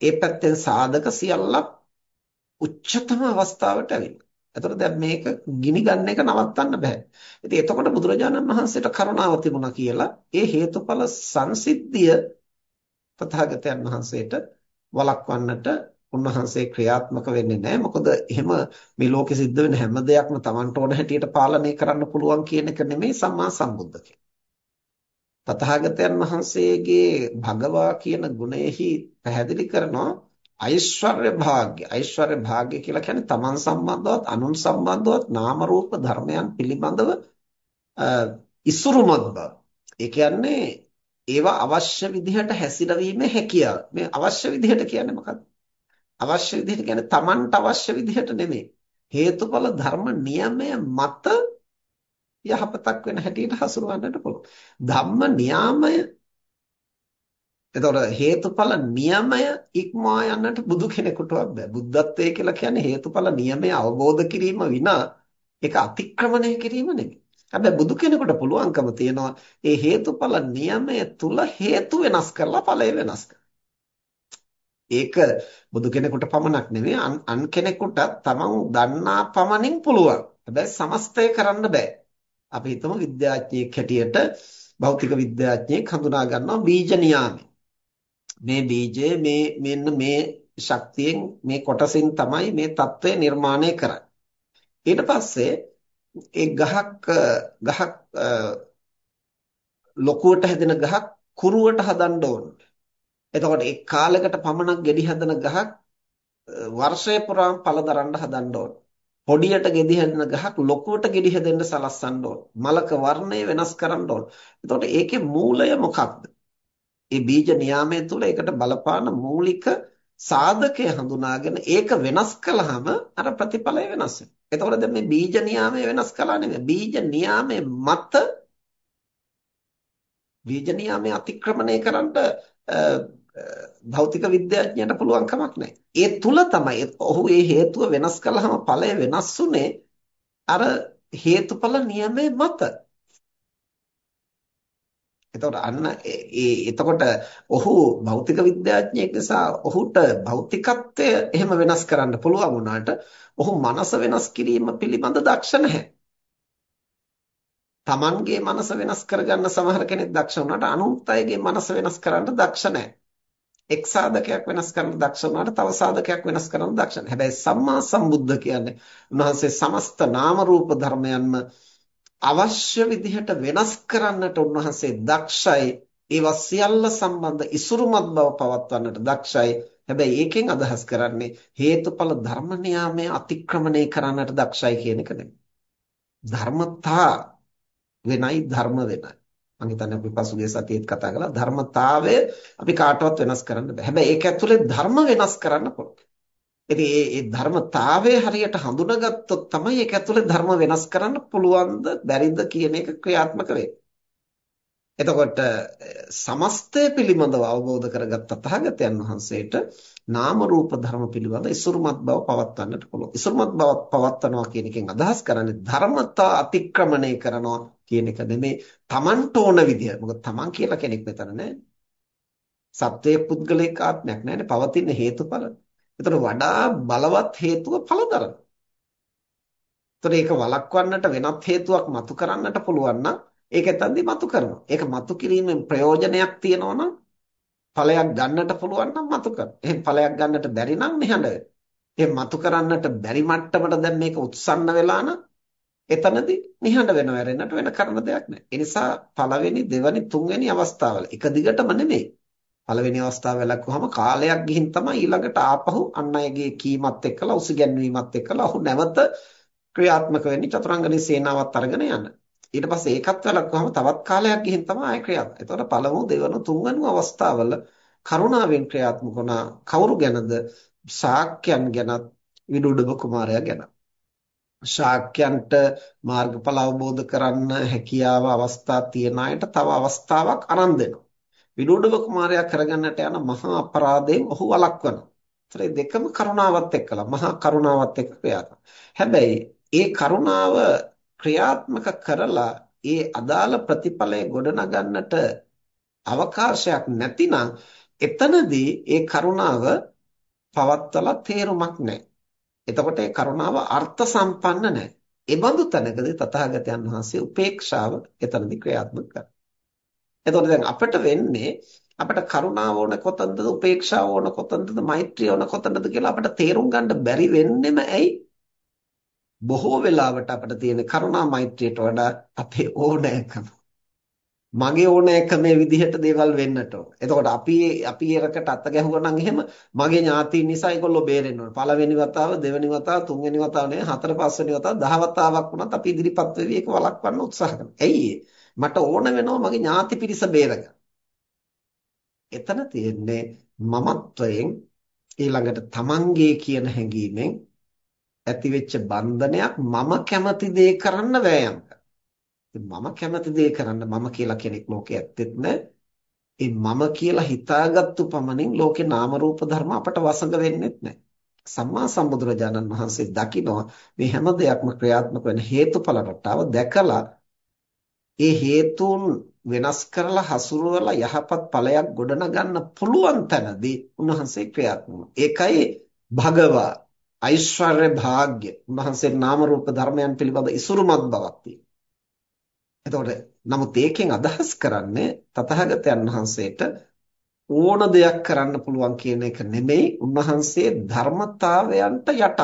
ඒ පැත්තෙන් සාධක සියල්ලක් උච්චතම අවස්ථාවට ඇවිල්ලා. එතකොට දැන් මේක ගිනි ගන්න එක නවත්තන්න බෑ. ඉතින් එතකොට බුදුරජාණන් වහන්සේට කරුණාව තිබුණා කියලා ඒ හේතුඵල සංසිද්ධිය තථාගතයන් වහන්සේට වළක්වන්නට උන්වහන්සේ ක්‍රියාත්මක වෙන්නේ නැහැ. මොකද එහෙම මේ ලෝකෙ සිද්ධ වෙන හැම දෙයක්ම Tamanට ඕන හැටියට පාලනය කරන්න පුළුවන් කියන එක නෙමෙයි සම්මා සම්බුද්ධ තථාගතයන් වහන්සේගේ භගවා කියන ගුණයෙහි පැහැදිලි කරනවා ඓශ්වර්ය භාග්ය. ඓශ්වර්ය භාග්ය කියලා කියන්නේ Taman සම්බන්ධවත් අනුන් සම්බන්ධවත් නාම රූප ධර්මයන් පිළිබඳව ඉසුරුමත් බව. ඒ කියන්නේ ඒවා අවශ්‍ය විදිහට හැසිරවීමේ හැකියාව. මේ අවශ්‍ය විදිහට කියන්නේ මොකක්ද? අවශ්‍ය විදිහට කියන්නේ Tamanට අවශ්‍ය විදිහට නෙමෙයි. හේතුඵල ධර්ම නියමය මත යහපතක් වෙන හැටියට හසුරවන්නට පුළුවන්. ධම්ම නියාමය එතකොට හේතුඵල නියමය ඉක්මවා යන්නට බුදු කෙනෙකුටවත් බෑ. බුද්ධත්වයේ කියලා කියන්නේ හේතුඵල නියමය අවබෝධ කිරීම විනා ඒක අතික්‍රමණය කිරීම නෙමෙයි. හැබැයි බුදු කෙනෙකුට පුළුවන්කම තියෙනවා ඒ හේතුඵල නියමය තුල හේතු වෙනස් කරලා ඵලය වෙනස් ඒක බුදු කෙනෙකුට පමණක් නෙවෙයි අන් කෙනෙකුට තමන් දන්නා පමණින් පුළුවන්. හැබැයි සමස්තය කරන්න බෑ. අපි හිතමු විද්‍යාඥයෙක් හැටියට භෞතික විද්‍යාඥයෙක් හඳුනා ගන්නවා බීජ නියාමය. මේ බීජය මේ මෙන්න මේ ශක්තියෙන් මේ කොටසින් තමයි මේ తත්වය නිර්මාණය කරන්නේ. ඊට පස්සේ ඒ ගහක් ගහක් ලොකුවට හැදෙන ගහක් කුරුවට හදන්න ඕන. එතකොට එක් කාලයකට පමණක් ගෙඩි හදන ගහක් වර්ෂය පුරාම පළ දරන්න හදන්න ඕන. පොඩියට ගෙඩි හදන ගහක් ලොකුවට ගෙඩි හදෙන්න සලස්සන්න ඕන. මලක වර්ණය වෙනස් කරන්න ඕන. එතකොට ඒකේ මූලය මොකක්ද? ඒ බීජ නියාමය තුළ ඒකට බලපාන මූලික සාධකය හඳුනාගෙන ඒක වෙනස් කළාම අර ප්‍රතිඵලය වෙනස් වෙනවා. එතකොට දැන් මේ බීජ නියාමය වෙනස් කළා නෙමෙයි. බීජ නියාමය මත බීජ නියාමය අතික්‍රමණය කරන්න භෞතික විද්‍යාඥයන්ට පුළුවන් කමක් නැහැ. ඒ තුල තමයි ඔහු ඒ හේතුව වෙනස් කළාම ඵලය වෙනස් උනේ අර හේතුඵල නියමයේ මත. එතකොට අන්න ඒ එතකොට ඔහු භෞතික විද්‍යාඥයෙක් නිසා ඔහුට භෞතිකත්වය එහෙම වෙනස් කරන්න පුළුවන් වුණාට ඔහු මනස වෙනස් කිරීම පිළිබඳ දක්ෂ නැහැ. Tamanගේ මනස වෙනස් කරගන්න සමහර කෙනෙක් දක්ෂ වුණාට අනුත් අයගේ මනස වෙනස් කරන්න දක්ෂ නැහැ. එක් සාධකයක් වෙනස් කරන්න දක්ෂ වුණාට තව සාධකයක් වෙනස් කරන්න දක්ෂ නැහැ. හැබැයි සම්මා සම්බුද්ධ කියන්නේ උන්වහන්සේ සමස්ත නාම රූප ධර්මයන්ම අවශ්‍ය විදිහට වෙනස් කරන්නට උන්වහන්සේ දක්ෂයි. ඒවා සියල්ල සම්බන්ධ ඉසුරුමත් බව පවත්වන්නට දක්ෂයි. හැබැයි ඒකෙන් අදහස් කරන්නේ හේතුඵල ධර්ම නියාමයේ අතික්‍රමණය කරන්නට දක්ෂයි කියන එක නෙමෙයි. ධර්මතා වෙනයි ධර්ම වෙනයි. මම හිතන්නේ අපි පසුගිය සතියේත් කතා කළා ධර්මතාවය අපි කාටවත් වෙනස් කරන්න බෑ. හැබැයි ඒක ඇතුලේ ධර්ම වෙනස් කරන්න පුළුවන්. ඉතින් මේ මේ ධර්මතාවය හරියට හඳුනාගත්තොත් තමයි ඒක ඇතුලේ ධර්ම වෙනස් කරන්න පුළුවන්ද බැරිද කියන එක ක්‍රියාත්මක වෙන්නේ. එතකොට සමස්තය පිළිබඳව අවබෝධ කරගත් තථාගතයන් වහන්සේට නාම රූප ධර්ම පිළිබඳ ඉසුරුමත් බව පවත්වන්නට පුළුවන්. ඉසුරුමත් බව පවත්වනවා කියන එකෙන් අදහස් කරන්නේ ධර්මතා අතික්‍රමණය කරනවා කියන එක නෙමේ. Tamanට ඕන විදිය. මොකද Taman කියලා කෙනෙක් මෙතන නැහැ. සත්වයේ පුද්ගලික ආත්මයක් නැහැ. පවතින හේතුඵල. එතකොට වඩා බලවත් හේතුව ඵල දරන. එතකොට ඒක වළක්වන්නට වෙනත් හේතුවක් මතු කරන්නට පුළුවන් නම් ඒක එතනදී මතු කරනවා. ඒක මතු කිරීමෙන් ප්‍රයෝජනයක් තියෙනවා නම් ඵලයක් ගන්නට පුළුවන් නම් මතු කරනවා. එහෙනම් ඵලයක් ගන්නට බැරි නම් නිහඬ වෙනවා. එහෙනම් මතු කරන්නට බැරි මට්ටමට දැන් මේක උත්සන්න වෙලා නම් එතනදී නිහඬ වෙනව ඇරෙන්නට වෙන කරන දෙයක් නැහැ. ඒ නිසා පළවෙනි, දෙවෙනි, තුන්වෙනි අවස්ථාවල එක දිගටම නෙමෙයි. පළවෙනි අවස්ථාව වැළක්වුවම කාලයක් ගිහින් තමයි ඊළඟට ආපහු අන් අයගේ කීමත් එක්කලා උසිගැන්වීමත් එක්කලා ඔහු නැවත ක්‍රියාත්මක වෙන්නේ චතුරංගනේ සේනාවත් අරගෙන යන්න. ඊට පස්සේ ඒකත් වැළක්වුවම තවත් කාලයක් ගිහින් තමයි ආය ක්‍රියාත්මක. එතකොට පළමු දෙවන තුන්වෙනි අවස්ථාවල කරුණාවෙන් ක්‍රියාත්මක වුණ කවුරු ගැනද? ශාක්‍යයන් ගැනත් විදුඩබ කුමාරයා ගැන. ශාක්‍යයන්ට මාර්ගඵල අවබෝධ කරන්න හැකියාව අවස්ථා තියන අයට තව අවස්ථාවක් අරන් දෙනවා. විනෝඩව කුමාරයා කරගන්නට යන මහා අපරාධයෙන් ඔහු වළක්වනවා. ඒතර දෙකම කරුණාවත් එක්කලා මහා කරුණාවත් එක්ක ක්‍රියාත්මක. හැබැයි ඒ කරුණාව ක්‍රියාත්මක කරලා ඒ අදාළ ප්‍රතිඵලය ගොඩනගන්නට අවකාශයක් නැතිනම් එතනදී ඒ කරුණාව පවත්තලා තේරුමක් නැහැ. එතකොට ඒ කරුණාව අර්ථ සම්පන්න නැහැ. ඒ බඳු තැනකදී තථාගතයන් වහන්සේ උපේක්ෂාව එතනදී ක්‍රියාත්මක කරනවා. එතකොට දැන් අපිට වෙන්නේ අපිට කරුණාව ඕන කොතනද උපේක්ෂාව ඕන කොතනද මෛත්‍රිය ඕන කොතනද කියලා අපිට තේරුම් ගන්න බැරි වෙන්නෙම ඇයි බොහෝ වෙලාවට අපිට තියෙන කරුණා මෛත්‍රියට වඩා අපේ ඕනෑකම මගේ ඕනෑකමේ විදිහට දේවල් වෙන්නට ඕන. එතකොට අපි අපි එරකට අත ගැහුවා නම් එහෙම මගේ ඥාතීන් නිසා ඒගොල්ලෝ බේරෙන්න ඕන. පළවෙනි වතාව, දෙවෙනි වතාව, තුන්වෙනි වතාව නෙවෙයි හතර පස්වෙනි වතාව, දහ වතාවක් වුණත් අපි ඉදිරිපත් වෙවි ඒක වළක්වන්න උත්සාහ කරනවා. ඇයි මට ඕන වෙනවා මගේ ඥාති පිරිස බේරගන්න. එතන තියෙන්නේ මමත්වයෙන් ඊළඟට තමන්ගේ කියන හැඟීමෙන් ඇතිවෙච්ච බන්ධනයක් මම කැමති දේ කරන්න වෑයම් මම කැමති දේ කරන්න මම කියලා කෙනෙක් ලෝකේ ඇත්තෙත් නැහැ. ඒ මම කියලා හිතාගත්තු පමණින් ලෝකේ නාම රූප ධර්ම අපට වසඟ වෙන්නෙත් නැහැ. සම්මා සම්බුදුරජාණන් වහන්සේ දකිනවා මේ හැම දෙයක්ම ක්‍රියාත්මක වෙන හේතුඵල රටාව දැකලා ඒ හේතුන් වෙනස් කරලා හසුරුවලා යහපත් ඵලයක් ගොඩනගන්න පුළුවන් තැනදී උන්වහන්සේ ක්‍රියාත්මක ඒකයි භගවා ඓශ්වර්ය භාග්‍ය උන්වහන්සේ නාම රූප ධර්මයන් පිළිබඳ ඉසුරුමත් බවක් තියෙනවා. එතකොට නමුත් ඒකෙන් අදහස් කරන්නේ තථාගතයන් වහන්සේට ඕන දෙයක් කරන්න පුළුවන් කියන එක නෙමෙයි උන්වහන්සේ ධර්මතාවයන්ට යටත්.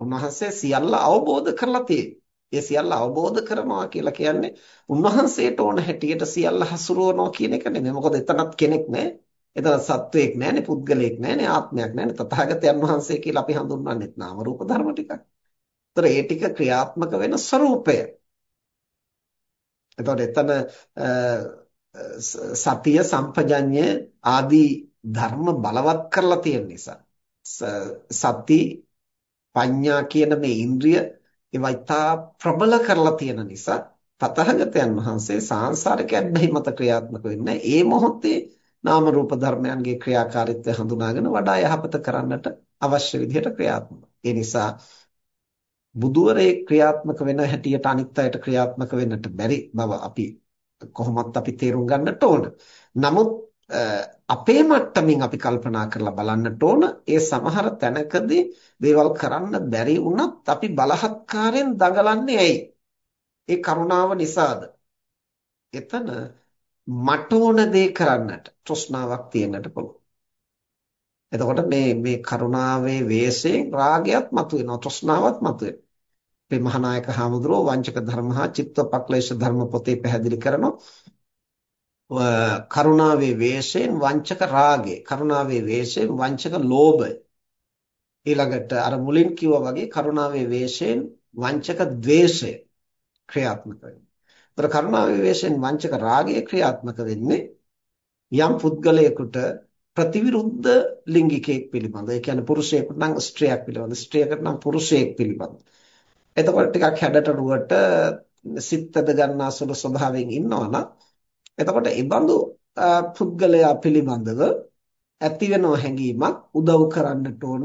උන්වහන්සේ සියල්ල අවබෝධ කරලා තියෙනවා. ඒ සියල්ල අවබෝධ කරනවා කියලා කියන්නේ උන්වහන්සේට ඕන හැටියට සියල්ල හසුරුවනවා කියන එක නෙමෙයි. මොකද එතනත් කෙනෙක් නැහැ. එතන සත්වයක් නැහැනේ, පුද්ගලයෙක් නැහැනේ, ආත්මයක් නැහැනේ. තථාගතයන් වහන්සේ කියලා අපි හඳුන්වන්නේ නාම රූප ධර්ම ටිකක්. ඒතර ඒ ටික ක්‍රියාත්මක වෙන ස්වરૂපය. එතකොට එතන සතිය සම්පජඤ්ඤය ආදී ධර්ම බලවත් කරලා තියෙන නිසා සති පඤ්ඤා කියන මේ ඉන්ද්‍රිය ඒවා ඉතා ප්‍රබල කරලා තියෙන නිසා තථාගතයන් වහන්සේ සාංශාරිකයන් බැහි මත ක්‍රියාත්මක වෙන්නේ ඒ මොහොතේ නාම රූප ධර්මයන්ගේ ක්‍රියාකාරීත්වය හඳුනාගෙන වඩා යහපත කරන්නට අවශ්‍ය විදිහට ක්‍රියාත්මක. ඒ නිසා බුදුවරේ ක්‍රියාත්මක වෙන හැටියට අනිත් අයට ක්‍රියාත්මක වෙන්නට බැරි බව අපි කොහොමත් අපි තේරුම් ගන්නට ඕන. නමුත් අපේ මට්ටමින් අපි කල්පනා කරලා බලන්නට ඕන ඒ සමහර තැනකදී දේවල් කරන්න බැරි වුණත් අපි බලහත්කාරයෙන් දඟලන්නේ ඇයි? ඒ කරුණාව නිසාද? එතන මට ඕන දේ කරන්නට තෘෂ්ණාවක් තියෙන්නට පුළුවන්. එතකොට මේ මේ කරුණාවේ වේශයෙන් රාගයත් මතුවෙනවා තෘෂ්ණාවත් මතුවෙනවා. මේ මහානායක හාමුදුරුව වංචක ධර්ම හා චිත්තපක්ලේශ ධර්ම පොතේ පැහැදිලි කරනවා. කරුණාවේ වේශයෙන් වංචක රාගය, කරුණාවේ වේශයෙන් වංචක ලෝභය. ඊළඟට අර මුලින් කිව්වා වගේ කරුණාවේ වේශයෙන් වංචක ද්වේෂය ක්‍රියාත්මක වෙනවා. ඒතර කරුණාවේ වේශයෙන් වංචක රාගය ක්‍රියාත්මක වෙන්නේ යම් පුද්ගලයෙකුට ප්‍රතිවිරුද්ධ ලිංගිකයෙක් පිළිබඳ. ඒ කියන්නේ පුරුෂයෙකුට නම් ස්ත්‍රියක් පිළිබඳ, ස්ත්‍රියකට නම් පුරුෂයෙක් පිළිබඳ. එතකොට ටිකක් හැඩට රුවට සිත්ද ගන්නාසුළු ස්වභාවයෙන් ඉන්නවනම් එතකොට ඒ බඳු පුද්ගලයා පිළිබඳව ඇති වෙනව හැඟීමක් උදව් කරන්නට ඕන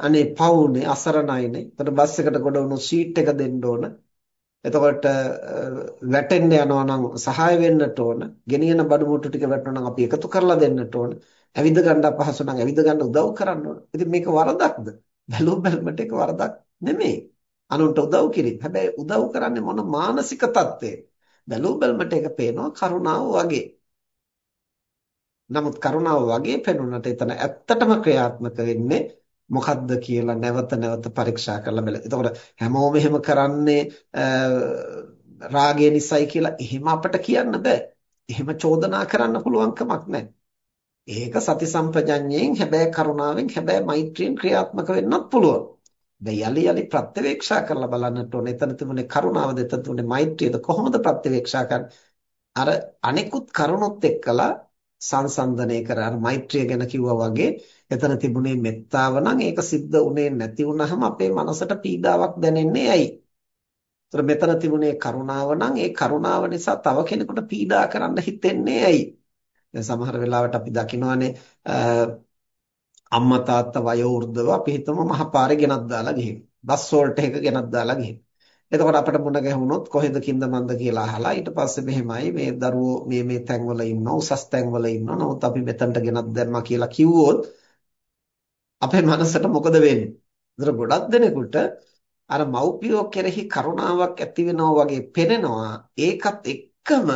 අනේ පවුනේ අසරණයිනේ. එතකොට බස් එකට ගොඩ වුණු සීට් එක දෙන්න ඕන. එතකොට වැටෙන්න යනවා නම් සහාය වෙන්නට ඕන. ගෙනියන බඩු මුට්ටු ටික වැටුණා නම් අපි එකතු කරලා දෙන්නට ඕන. ඇවිද ගන්න අපහසු නම් ඇවිද ගන්න උදව් කරන්න ඕන. ඉතින් මේක වරදක්ද? බැලුව බැලමට ඒක වරදක් නෙමෙයි. අනුන්ට උදව් කිරීම. හැබැයි උදව් කරන්නේ මොන මානසික தත්ත්වයක? බැලූ බැලමට ඒක පේනවා කරුණාව වගේ. නමුත් කරුණාව වගේ පෙනුනට එතන ඇත්තටම ක්‍රියාත්මක වෙන්නේ මොකද්ද කියලා නැවත නැවත පරීක්ෂා කරලා බලන්න. එතකොට හැමෝම එහෙම කරන්නේ රාගය නිසායි කියලා එහෙම අපට කියන්න බෑ. එහෙම චෝදනා කරන්න පුළුවන් කමක් නැහැ. ඒක සති සම්පජඤ්ඤයෙන් හැබැයි කරුණාවෙන් හැබැයි මෛත්‍රියෙන් ක්‍රියාත්මක වෙන්නත් පුළුවන්. දැන් යලි යලි ප්‍රත්‍යවේක්ෂා කරලා බලන්නට ඕනේ. එතන තිබුණේ කරුණාවද එතන තිබුණේ මෛත්‍රියද කොහොමද ප්‍රත්‍යවේක්ෂා කරන්නේ? අර අනිකුත් කරුණොත් එක්කලා සංසන්දනය කර අර මෛත්‍රිය ගැන කිව්වා වගේ එතන තිබුණේ මෙත්තාව නම් ඒක සිද්ධ උනේ නැති වුනහම අපේ මනසට පීඩාවක් දැනෙන්නේ ඇයි? ඒතර මෙතන තිබුණේ කරුණාව නම් ඒ කරුණාව නිසා තව කෙනෙකුට පීඩා කරන්න හිතෙන්නේ ඇයි? දැන් සමහර වෙලාවට අපි දකිනවානේ අම්මා තාත්තා වයෝ වෘද්ධව අපි හිතමු මහපාරේ ගෙනත් දාලා ගිහින්. බස් වෝල්ට් එක ගෙනත් දාලා ගිහින්. එතකොට අපිට මුණ ගැහුනොත් කොහෙද කින්ද මන්ද කියලා අහලා ඊට පස්සේ මෙහෙමයි මේ දරුවෝ මේ මේ තැන්වල ඉන්නවා උසස් තැන්වල ඉන්නවා. නමුත් අපි මෙතනට ගෙනත් දැම්මා කියලා කිව්වොත් අපේ මනසට මොකද වෙන්නේ? ඒතර ගොඩක් දෙනෙකුට අර මව්පියෝ කෙරෙහි කරුණාවක් ඇති වෙනවා වගේ පෙනෙනවා. ඒකත් එක්කම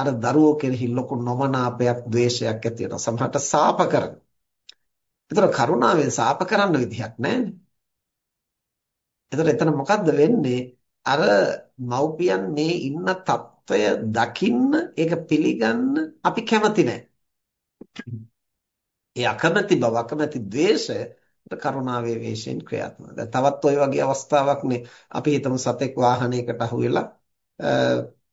අර දරුවෝ කෙරෙහි ලොකු නොමනාපයක්, ද්වේෂයක් ඇති වෙනවා. සමහරට සාප කරනවා. ඒතර කරුණාවෙන් සාප කරන්න විදිහක් නැහැනේ. ඒතර එතන මොකද්ද වෙන්නේ? අර මව්පියන් මේ ඉන්න తত্ত্বය දකින්න ඒක පිළිගන්න අපි කැමති නැහැ. ඒ අකමැති බව අකමැති ද්වේෂය කරුණාවේ වේශයෙන් ක්‍රියාත්මක. තවත් ওই වගේ අවස්ථාවක්නේ අපි හිතමු සතෙක් වාහනයකට අහු වෙලා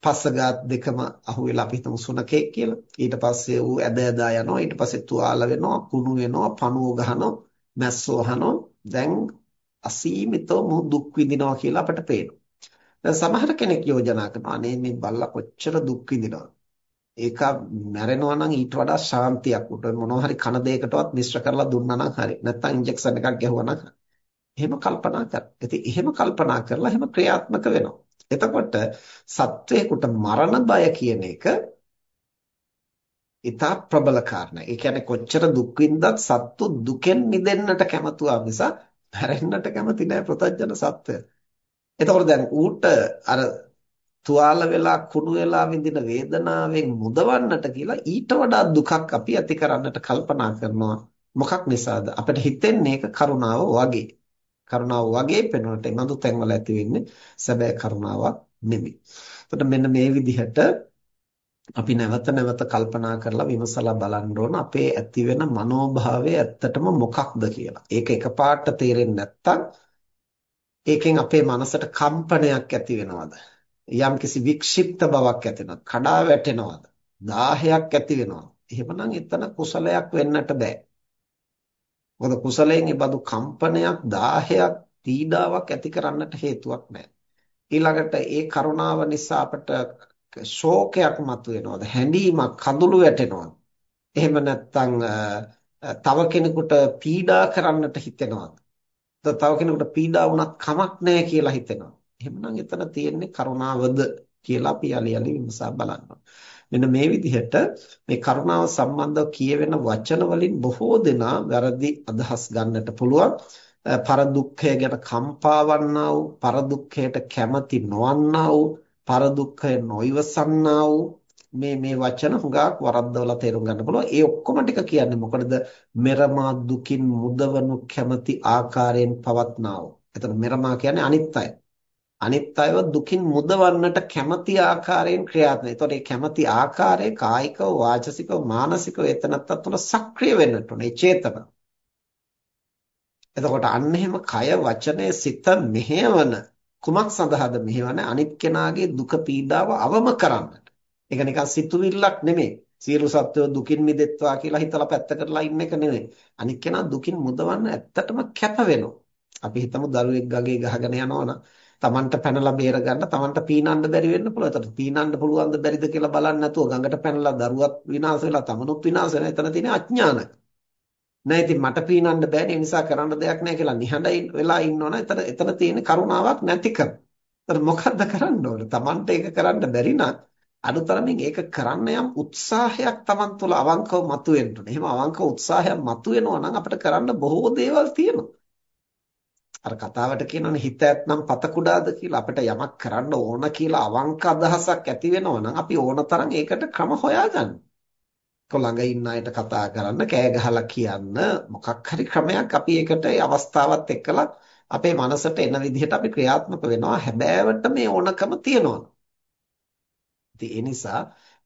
පස්සගාත් දෙකම අහුවෙලා අපි හිතමු සුනකෙක් කියලා. ඊට පස්සේ ඌ ඇද ඇදා යනවා. ඊට පස්සේ තුවාල වෙනවා, කුණු වෙනවා, පණුව ගහනවා, මැස්සෝ අහනවා. දැන් අසීමිතව මොහු දුක් විඳිනවා කියලා අපට පේනවා. දැන් සමහර කෙනෙක් යෝජනා කරනවා අනේ මේ බල්ලා කොච්චර දුක් විඳිනවද? ඒක මැරෙනවා නම් ඊට වඩා ශාන්තියක් උට මොනවා හරි කන දෙයකටවත් මිශ්‍ර කරලා දුන්නා නම් හරි. නැත්නම් ඉන්ජෙක්ෂන් එකක් ගැහුවා නම් එහෙම කල්පනා කර. ඉතින් එහෙම කල්පනා කරලා එහෙම ක්‍රියාත්මක වෙනවා. එතකොට සත්වයකට මරණ බය කියන එක ඉතා ප්‍රබල කාරණා. ඒ කියන්නේ කොච්චර දුක් විඳත් සත්තු දුකෙන් මිදෙන්නට කැමතුවා නිසා හැරෙන්නට කැමති නෑ ප්‍රතඥ සත්වය. එතකොට දැන් ඌට අර තුවාල වෙලා කුණු වෙලා විඳින වේදනාවෙන් මුදවන්නට කියලා ඊට වඩා දුකක් අපි ඇති කරන්නට කල්පනා කරනවා මොකක් නිසාද අපිට හිතෙන්නේ ඒක කරුණාව වගේ කරුණාව වගේ පෙනුනට එනඳු තැන්වල ඇති වෙන්නේ සැබෑ කරුණාවක් නෙමෙයි. එතකොට මෙන්න මේ විදිහට අපි නැවත නැවත කල්පනා කරලා විමසලා බලන්න ඕන අපේ ඇති වෙන මනෝභාවය ඇත්තටම මොකක්ද කියලා. ඒක එකපාරට තේරෙන්නේ නැත්තම් ඒකෙන් අපේ මනසට කම්පනයක් ඇති වෙනවද? යම්කිසි වික්ෂිප්ත බවක් ඇති වෙනවද? කඩා වැටෙනවද? දාහයක් ඇති වෙනවද? එහෙමනම් එතන කුසලයක් වෙන්නට බෑ. මොකද කුසලයෙන් ඒ බඳු කම්පනයක් 1000ක් පීඩාවක් ඇති කරන්නට හේතුවක් නැහැ. ඊළඟට ඒ කරුණාව නිසා අපට ශෝකයක් මතුවෙනවද? හැඬීමක් කඳුළු වැටෙනවද? එහෙම නැත්නම් තව කෙනෙකුට පීඩා කරන්නට හිතෙනවද? තව කෙනෙකුට පීඩා වුණත් කමක් නැහැ කියලා හිතෙනවා. එහෙමනම් එතන තියෙන්නේ කරුණාවද කියලා අපි යලි යලි විමසා බලනවා. මෙන්න මේ විදිහට මේ කරුණාව සම්බන්ධව කියවෙන වචන වලින් බොහෝ දෙනා වැරදි අදහස් ගන්නට පුළුවන්. පර දුක්ඛය ගැන කම්පාවන්නා වූ, පර දුක්ඛයට කැමති නොවන්නා වූ, පර දුක්ඛය නොයිවසන්නා වූ මේ මේ වචන හුඟක් වරද්දවලා තේරුම් ගන්න පුළුවන්. ඒ ඔක්කොම ටික කියන්නේ මොකටද? මෙරමා දුකින් මුදවනු කැමති ආකාරයෙන් පවත්නා වූ. එතන මෙරමා කියන්නේ අනිත් අය. අනිත් අයව දුකින් මුදවන්නට කැමති ආකාරයෙන් ක්‍රියාත්මක. ඒතකොට මේ කැමති ආකාරය කායිකව, වාචසිකව, මානසිකව එතනත්තත් තුළ සක්‍රිය වෙන්නට ඕනේ චේතන. එතකොට අන්න එහෙම කය, වචනය, සිත මෙහෙවන කුමක් සඳහාද මෙහෙවන්නේ? අනිත් කෙනාගේ දුක පීඩාව අවම කරන්නට. ඒක නිකන් සිතුවිල්ලක් නෙමෙයි. සියලු සත්වෝ දුකින් මිදෙත්වා කියලා හිතලා පැත්තකටලා ඉන්න එක නෙමෙයි. අනිත් කෙනා දුකින් මුදවන්න ඇත්තටම කැප වෙනවා. අපි හිතමු දරුවෙක් ගගේ ගහගෙන යනවා නම් Tamanට පැනලා බේර ගන්න Tamanට පීනන්න බැරි වෙන්න පුළුවන්. ඒතට පීනන්න පුළුවන්ද බැරිද කියලා බලන්න නැතුව ගඟට පැනලා දරුවත් විනාශ වෙලා Tamanුත් විනාශ වෙනවා. එතන තියෙන අඥානක. නෑ ඉතින් මට පීනන්න බෑනේ. ඒ නිසා කරන්න දෙයක් නෑ කියලා නිහඬ වෙලා ඉන්නවනේ. එතන එතන තියෙන කරුණාවක් නැතිකම. ඒතර මොකද්ද කරන්න ඕනේ? Tamanට ඒක කරන්න බැරි නම් අනුතරමින් ඒක කරන්න යම් උත්සාහයක් Taman තුළ අවංකව මතුවෙන්න ඕනේ. එහෙම අවංක උත්සාහයක් මතුවෙනවා නම් අපිට කරන්න බොහෝ දේවල් තියෙනවා. අර කතාවට කියනවනේ හිත ඇත්නම් පත කුඩාද කියලා අපිට යමක් කරන්න ඕන කියලා අවංක අදහසක් ඇති වෙනවා නම් අපි ඕන තරම් ඒකට ක්‍රම හොයාගන්න. ළඟ ඉන්න අයට කතා කරන්න, කෑ ගහලා කියන්න මොකක් හරි ක්‍රමයක් අපි ඒකට ඒ අවස්ථාවත් එක්කලා අපේ මනසට එන විදිහට අපි ක්‍රියාත්මක වෙනවා. හැබෑවට මේ ඕනකම තියෙනවා. ඉතින් ඒ නිසා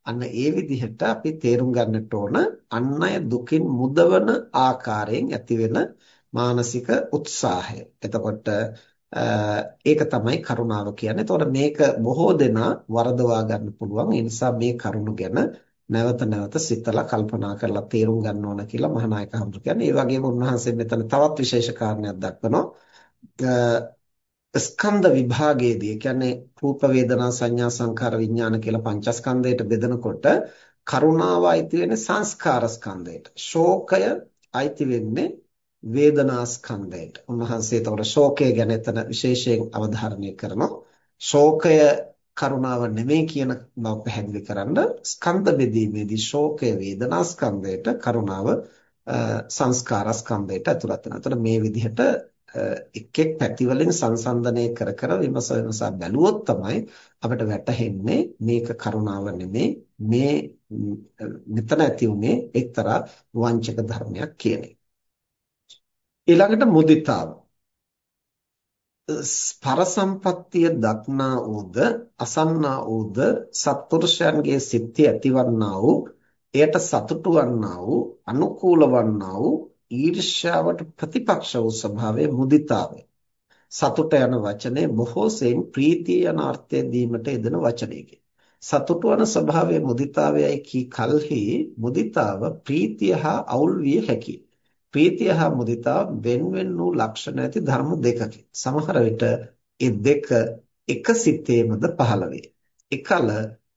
අන්න ඒ විදිහට අපි තේරුම් ගන්නට ඕන අන් අය දුකින් මුදවන ආකාරයෙන් ඇති වෙන මානසික උත්සාහය. එතකොට ඒක තමයි කරුණාව කියන්නේ. එතකොට මේක බොහෝ දෙනා වරදවා ගන්න පුළුවන්. ඒ නිසා මේ කරුණු ගැන නැවත නැවත සිතලා කල්පනා කරලා තේරුම් ගන්න ඕන කියලා මහානායක හඳු කියන්නේ. ඒ වගේම උන්වහන්සේ මෙතන තවත් විශේෂ කාරණයක් දක්වනවා. ස්කන්ධ විභාගයේදී කියන්නේ රූප වේදනා සංඥා සංඛාර විඥාන කියලා පංචස්කන්ධයට බෙදනකොට කරුණාව අයිති වෙන්නේ සංස්කාර ස්කන්ධයට. ශෝකය අයිති වෙන්නේ වේදනා ස්කන්ධයට. උන්වහන්සේ එතකොට ශෝකය ගැන එතන විශේෂයෙන් අවධාරණය කරනවා. ශෝකය කරුණාව නෙමෙයි කියන බව පැහැදිලි කරන්න ස්කන්ධ බෙදීමේදී ශෝකය වේදනා ස්කන්ධයට කරුණාව සංස්කාර ස්කන්ධයට ඇතුළත් වෙනවා. එතකොට මේ විදිහට එක් එක් පැතිවලින් සංසන්දනය කර කර විමස විමසා බැලුවොත් තමයි අපිට වැටහෙන්නේ මේක කරුණාව නෙමේ මේ මෙතන ඇති උනේ එක්තරා වංචක ධර්මයක් කියන එක. ඊළඟට මුදිතාව. පරසම්පත්තිය දක්නා වූද අසන්නා වූද සත්පුරුෂයන්ගේ සිත්ති ඇතිවන්නා වූ එයට සතුටු වන්නා වූ අනුකූල වන්නා වූ ඊර්ෂ්‍යාවට ප්‍රතිපක්ෂ වූ ස්වභාවය මුදිතාවය සතුට යන වචනේ බොහෝ සෙයින් ප්‍රීතිය යන අර්ථය දීමට යෙදෙන වචනයකි. සතුට වන ස්වභාවය මුදිතාවයයි කී කල්හි මුදිතාව ප්‍රීතිය හා අවුල් විය හැකියි. ප්‍රීතිය හා මුදිතාව වෙන්වෙන් වූ ලක්ෂණ ඇති ධර්ම දෙකකි. සමහර විට ඒ දෙක එක සිතේමද පහළ වේ. එකල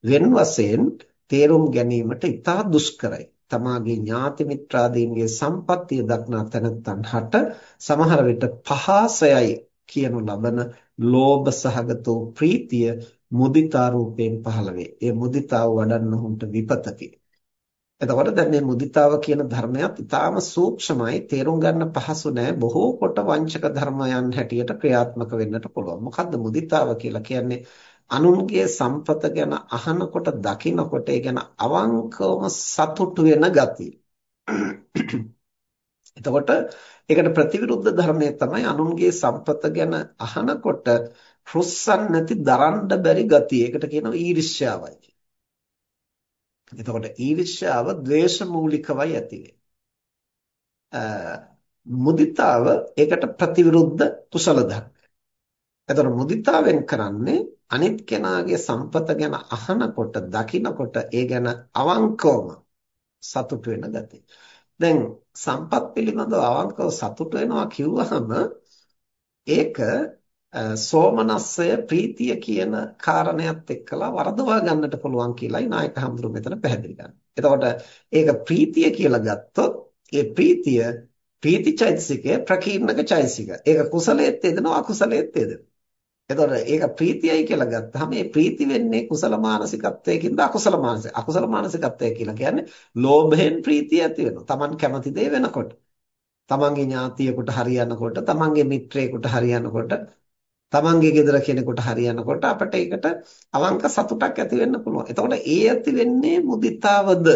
වෙන වශයෙන් තේරුම් ගැනීමට ඉතා දුෂ්කරයි. තමාගේ ඥාති මිත්‍රාදීන්ගේ සම්පත්තිය දක්නා තැනැත්තන් හට සමහර විට පහසයයි කියනු ලබන ලෝභ සහගත ප්‍රීතිය මුදිතා රූපයෙන් පහළ වේ. ඒ මුදිතාව වඩන්න හුන්ට විපතකි. එතකොට දැන් මේ මුදිතාව කියන ධර්මයක් ඊටාම සූක්ෂමයි තේරුම් ගන්න පහසු නෑ බොහෝ කොට වංචක ධර්මයන් හැටියට ක්‍රියාත්මක වෙන්නට පුළුවන්. මොකද්ද මුදිතාව කියලා කියන්නේ? අනුන්ගේ සම්පත ගැන අහනකොට දකිනකොට ඒ ගැන අවංකවම සතුටු වෙන ගතිය. එතකොට ඒකට ප්‍රතිවිරුද්ධ ධර්මය තමයි අනුන්ගේ සම්පත ගැන අහනකොට රුස්සන් නැති දරන්න බැරි ගතිය. ඒකට කියනවා ඊර්ෂ්‍යාවයි. එතකොට ඊර්ෂ්‍යාව ද්වේෂ මූලිකවයි ඇති මුදිතාව ඒකට ප්‍රතිවිරුද්ධ කුසල ධර්ම. එතකොට මුදිතාවෙන් කරන්නේ අනිත් කෙනාගේ සම්පත ගැන අහනකොට දකිනකොට ඒ ගැන අවංකවම සතුට වෙන ගතිය. දැන් සම්පත් පිළිබඳව අවංකව සතුට වෙනවා කිව්වහම ඒක සෝමනස්සය ප්‍රීතිය කියන කාරණයක් එක්කලා වරදවා ගන්නට පුළුවන් කියලායි නායක හඳුරු මෙතන පැහැදිලි කරන්නේ. එතකොට ඒක ප්‍රීතිය කියලා ගත්තොත් ඒ ප්‍රීතිය ප්‍රීතිචෛතසිකය ප්‍රකීර්ණක චෛතසික. ඒක කුසලයේත් යෙදෙනවා අකුසලයේත් යෙදෙනවා. එතකොට ඒක ප්‍රීතියයි කියලා ගත්තාම මේ ප්‍රීති වෙන්නේ කුසල මානසිකත්වයකින්ද අකුසල මානසික. අකුසල මානසිකත්වය කියලා කියන්නේ ලෝභයෙන් ප්‍රීතිය ඇති වෙනවා. Taman කැමති දේ වෙනකොට. තමන්ගේ ඥාතියෙකුට හරියනකොට තමන්ගේ මිත්‍රයෙකුට හරියනකොට තමන්ගේ ගෙදර කෙනෙකුට හරියනකොට අපිට ඒකට අවංක සතුටක් ඇති වෙන්න පුළුවන්. එතකොට ඒ ඇති වෙන්නේ මුදිතාවද?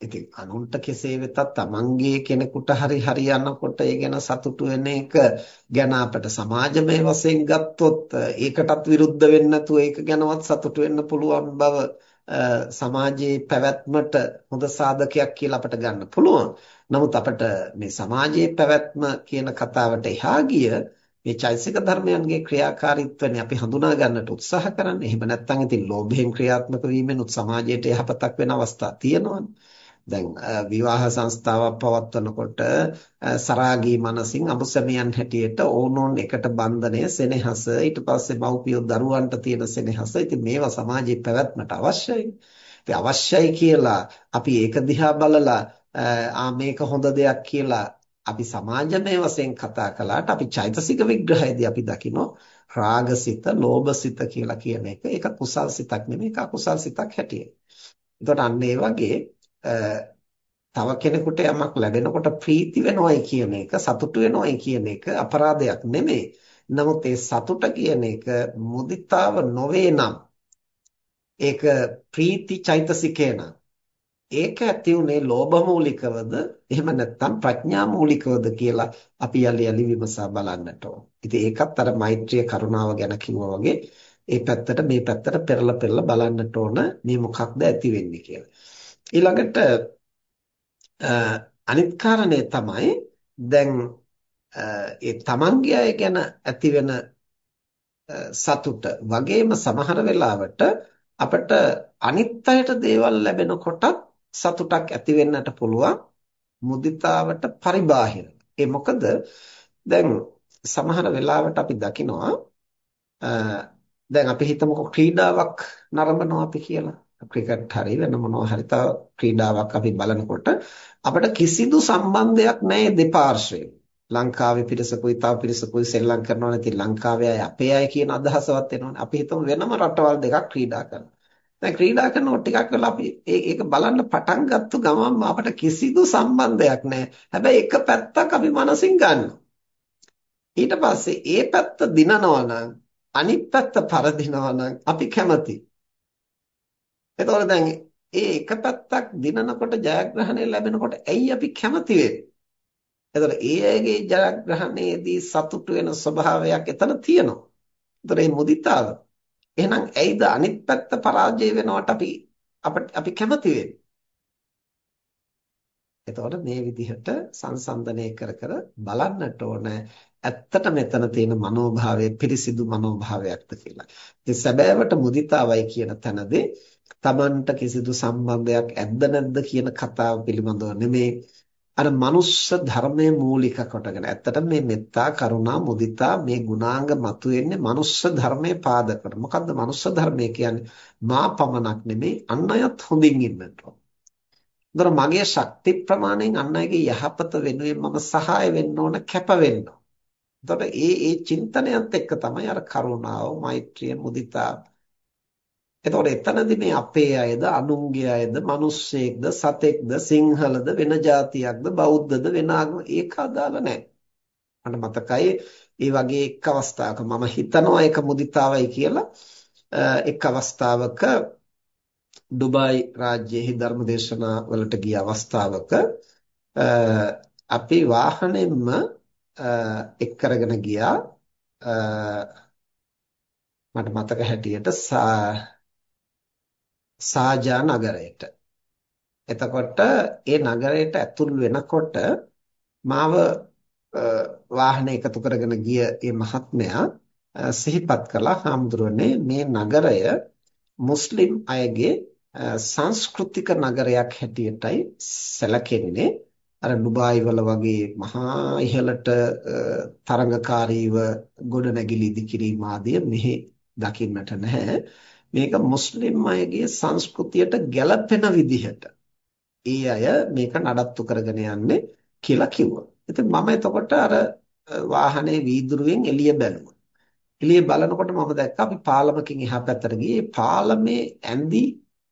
ඉතින් අනුන්ට කෙසේ වෙතත් තමන්ගේ කෙනෙකුට හරි හරියනකොට ඒ ගැන සතුටු වෙන එක ගැන අපිට සමාජමය වශයෙන් ගත්තොත් ඒකටත් විරුද්ධ වෙන්නේ නැතුව ඒක ගැනවත් සතුටු වෙන්න පුළුවන් බව සමාජයේ පැවැත්මට හොඳ සාධකයක් කියලා අපිට ගන්න පුළුවන්. නමුත් අපිට මේ සමාජයේ පැවැත්ම කියන කතාවට එහා ගිය මේ චෛසික ධර්මයන්ගේ ක්‍රියාකාරීත්වනේ අපි හඳුනා ගන්නට උත්සාහ කරන්නේ. එහෙම නැත්නම් ඉතින් ලෝභයෙන් ක්‍රියාත්මක වීමෙන් උත් සමාජයට යහපතක් වෙන අවස්ථා තියෙනවනේ. දැන් විවාහ සංස්ථාවක් පවත්වනකොට සරාගී මනසින් අමුසැමියන් හැටියට ඕනෝන් එකට බන්ධනය සෙනෙහස ඊට පස්සේ මව්පියෝ දරුවන්ට තියෙන සෙනෙහස ඉතින් මේවා සමාජයේ පැවැත්මට අවශ්‍යයි. ඉතින් අවශ්‍යයි කියලා අපි ඒක දිහා බලලා ආ මේක හොඳ දෙයක් කියලා අපි සමාජමය වශයෙන් කතා කළාට අපි චෛතසික විග්‍රහයේදී අපි දකිනවා රාගසිත, ලෝභසිත කියලා කියන එක ඒක කුසල් සිතක් නෙමෙයි ඒක අකුසල් සිතක් හැටියට. එතකොට අන්න ඒ වගේ තව කෙනෙකුට යමක් ලැබෙනකොට ප්‍රීති වෙනවයි කියන එක සතුටු වෙනවයි කියන එක අපරාධයක් නෙමෙයි. නමුත් ඒ සතුට කියන එක මුදිතාව නොවේ නම් ඒක ප්‍රීති චෛතසිකේ නම් ඒක ඇති උනේ ලෝභ මූලිකවද එහෙම නැත්නම් ප්‍රඥා මූලිකවද කියලා අපි යලි යලි විමසා බලන්නට ඕන. ඉතින් ඒකත් අර මෛත්‍රිය කරුණාව ගැන කිව්වා වගේ ඒ පැත්තට මේ පැත්තට පෙරලා පෙරලා බලන්නට ඕන මේ මොකක්ද ඇති වෙන්නේ කියලා. ඊළඟට අනිත් කාරණේ තමයි දැන් ඒ තමන්ගේ අය ගැන ඇති වෙන සතුට වගේම සමහර වෙලාවට අපිට අනිත් අයට දේවල් ලැබෙනකොටත් සතුටක් ඇති වෙන්නට පුළුවන් මුදිතාවට පරිබාහිර. ඒ මොකද දැන් සමහර වෙලාවට අපි දකිනවා දැන් අපි හිතමුකෝ ක්‍රීඩාවක් නරඹනවා අපි කියලා. ක්‍රිකට් හරි වෙන මොනවා හරි තව ක්‍රීඩාවක් අපි බලනකොට අපිට කිසිදු සම්බන්ධයක් නැහැ දෙපාර්ශ්වයෙන්. ලංකාවේ පිරිසකුයි තව පිරිසකුයි සෙල්ලම් කරනවා නැති ලංකාවේ අය අපේ අය කියන අදහසවත් එනවනේ. අපි හිතමු වෙනම රටවල් දෙකක් ක්‍රීඩා කරනවා. දැන් ක්‍රීඩා කරනකොට ටිකක් වෙලා අපි ඒක බලන්න පටන් ගත්ත ගමන්ම අපට කිසිදු සම්බන්ධයක් නැහැ. හැබැයි එක පැත්තක් අපි මනසින් ගන්නවා. ඊට පස්සේ ඒ පැත්ත දිනනවා නම් අනිත් පැත්ත පරදිනවා නම් අපි කැමති. එතකොට දැන් ඒ එක පැත්තක් දිනනකොට ජයග්‍රහණය ලැබෙනකොට ඇයි අපි කැමති වෙන්නේ? එතකොට ඒ අයගේ ජයග්‍රහණයේදී සතුටු වෙන ස්වභාවයක් එතන තියෙනවා. එතකොට මේ මුදිතාව එහෙනම් ඇයිද අනිත් පැත්ත පරාජය වෙනවට අපි අපි කැමති වෙන්නේ? එතකොට මේ විදිහට සංසන්දනය කර කර බලන්නට ඕන ඇත්තට මෙතන තියෙන මනෝභාවය පිරිසිදු මනෝභාවයක්ද කියලා. ඉතින් සැබෑවට මුදිතාවයි කියන තැනදී Tamanට කිසිදු සම්බන්ධයක් ඇද්ද නැද්ද කියන කතාව පිළිබඳව නෙමේ අර මනුස්ස ධර්මයේ මූලික කොටගෙන ඇත්තට මේ මෙත්තා කරුණා මුදිතා මේ ගුණාංග මතුවෙන්නේ මනුස්ස ධර්මයේ පාදකට. මොකද්ද මනුස්ස ධර්මය කියන්නේ? මා පමණක් නෙමේ අන් අයත් හොඳින් ඉන්නට ඕන. ඒතර මගේ ශක්ති ප්‍රමාණයෙන් අන් අයගේ යහපත වෙනුවෙන් මම සහාය වෙන්න ඕන කැප වෙන්න. එතකොට ඒ ඒ චින්තනයත් එක්ක තමයි අර කරුණාව, මෛත්‍රිය, මුදිතාව එතකොට එතනදී මේ අපේ අයද අනුන්ගේ අයද මිනිස්සෙක්ද සතෙක්ද සිංහලද වෙන જાතියක්ද බෞද්ධද වෙන ආගම ඒක අදාළ නැහැ. මට මතකයි ඒ වගේ එක් අවස්ථාවක මම හිතනවා ඒක මුදිතාවයි කියලා එක් අවස්ථාවක ඩුබායි රාජ්‍යයේ ධර්මදේශනා වලට ගිය අවස්ථාවක අපි වාහනයෙන්ම එක් කරගෙන ගියා මට මතක හැටියට සාජා නගරයට. එතකොට ඒ නගරයට ඇතුල් වෙනකොට මාව වාහනේ එකතු කරගෙන ගිය මේ මහත්මයා සිහිපත් කළා හාමුදුරනේ මේ නගරය මුස්ලිම් අයගේ සංස්කෘතික නගරයක් හැටියටයි සැලකෙන්නේ අර ඩුබායි වල වගේ මහා ඉහළට තරඟකාරීව ගොඩනැගිලි ඉදිකිරීම ආදිය මෙහි දකින්නට නැහැ මේක මුස්ලිම් අයගේ සංස්කෘතියට ගැළපෙන විදිහට ඒ අය මේක නඩත්තු කරගෙන යන්නේ කියලා කිව්වා. ඉතින් මම එතකොට අර වාහනේ වීදුරුවෙන් එළිය බැලුවා. එළිය බලනකොට මම දැක්කා අපි පාලමකින් එහා පැත්තට ගියේ. පාලමේ ඇඳි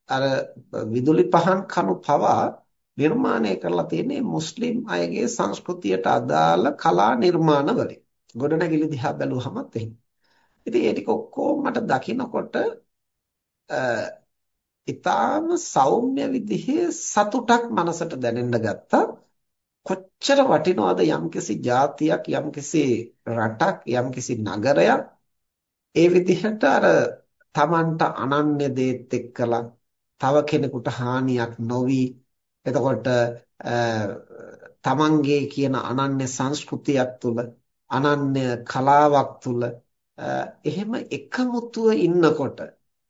අර විදුලි පහන් කණු පවා නිර්මාණය කරලා තියෙන්නේ මුස්ලිම් අයගේ සංස්කෘතියට අදාළ කලා නිර්මාණ වලින්. ගොඩනැගිලි දිහා බැලුවහමත් එහෙම. ඉතින් ඒ ටික ඔක්කොම මට දකිනකොට ඊටාම සෞම්‍ය විදිහේ සතුටක් මනසට දැනෙන්න ගත්තා. කොච්චර වටිනවද යම්කිසි જાතියක් යම්කිසි රටක් යම්කිසි නගරයක් ඒ විදිහට අර Tamanට අනන්‍ය දේත් එක්කලා තව කෙනෙකුට හානියක් නොවි එතකොට තමන්ගේ කියන අනන්‍ය සංස්කෘතියක් තුළ අනන්‍ය කලාවක් තුළ එහෙම එකමුතුව ඉන්නකොට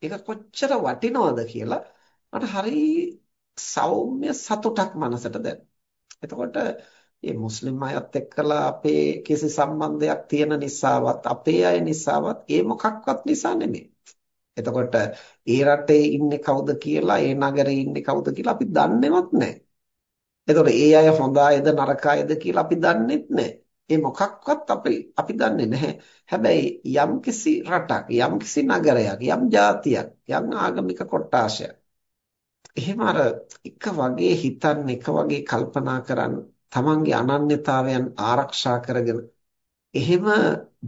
ඒක කොච්චර වටිනවද කියලා මට හරි සෞම්‍ය සතුටක් මනසට දැනෙනවා. එතකොට මේ මුස්ලිම් අයත් එක්කලා අපේ කිසි සම්බන්ධයක් තියෙන නිසාවත් අපේ අය නිසාවත් ඒ මොකක්වත් නිසා නෙමෙයි. එතකොට ඒ රටේ ඉන්නේ කවුද කියලා ඒ නගරේ ඉන්නේ කවුද කියලා අපි දන්නේවත් නැහැ. එතකොට ඒ අය හොඳ අයද නරක අයද කියලා අපි දන්නෙත් නැහැ. ඒ මොකක්වත් අපි අපි දන්නේ නැහැ. හැබැයි යම්කිසි රටක්, යම්කිසි නගරයක්, යම් ජාතියක්, යම් ආගමික කොටාශයක් එහෙම අර එක වගේ හිතන්න, එක වගේ කල්පනා කරන්න, තමන්ගේ අනන්‍යතාවයන් ආරක්ෂා කරගෙන එහෙම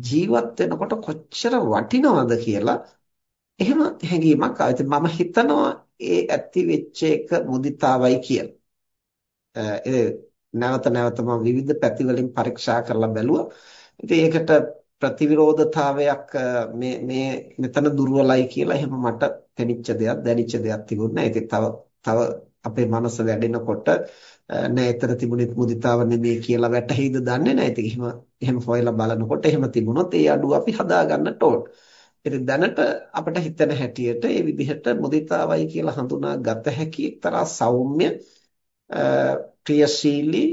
ජීවත් වෙනකොට කොච්චර වටිනවද කියලා එහෙම හැඟීමක් ආවා. මම හිතනවා ඒ ඇති වෙච්ච එක මුදිතාවයි කියලා. ඒ නැවත නැවත මම විවිධ පැති වලින් පරීක්ෂා කරලා බැලුවා. ඉතින් ඒකට ප්‍රතිවිරෝධතාවයක් මේ මේ මෙතන දුර්වලයි කියලා එහෙම මට තේනිච්ච දෙයක් දැනිච්ච දෙයක් තිබුණේ නැහැ. තව තව අපේ මනස වැඩෙනකොට නෑ ඊතර තිබුණෙත් මුදිතාව නෙමෙයි කියලා වැටහිද දන්නේ නැහැ. ඉතින් එහෙම එහෙම හොයලා බලනකොට එහෙම තිබුණොත් ඒ අඩුව අපි හදා ගන්නට ඕන. ඉතින් දැනට අපිට හිතෙන හැටියට ඒ විදිහට මුදිතාවයි කියලා හඳුනා ගත හැකි එක්තරා සෞම්‍ය ක්‍රියාශීලී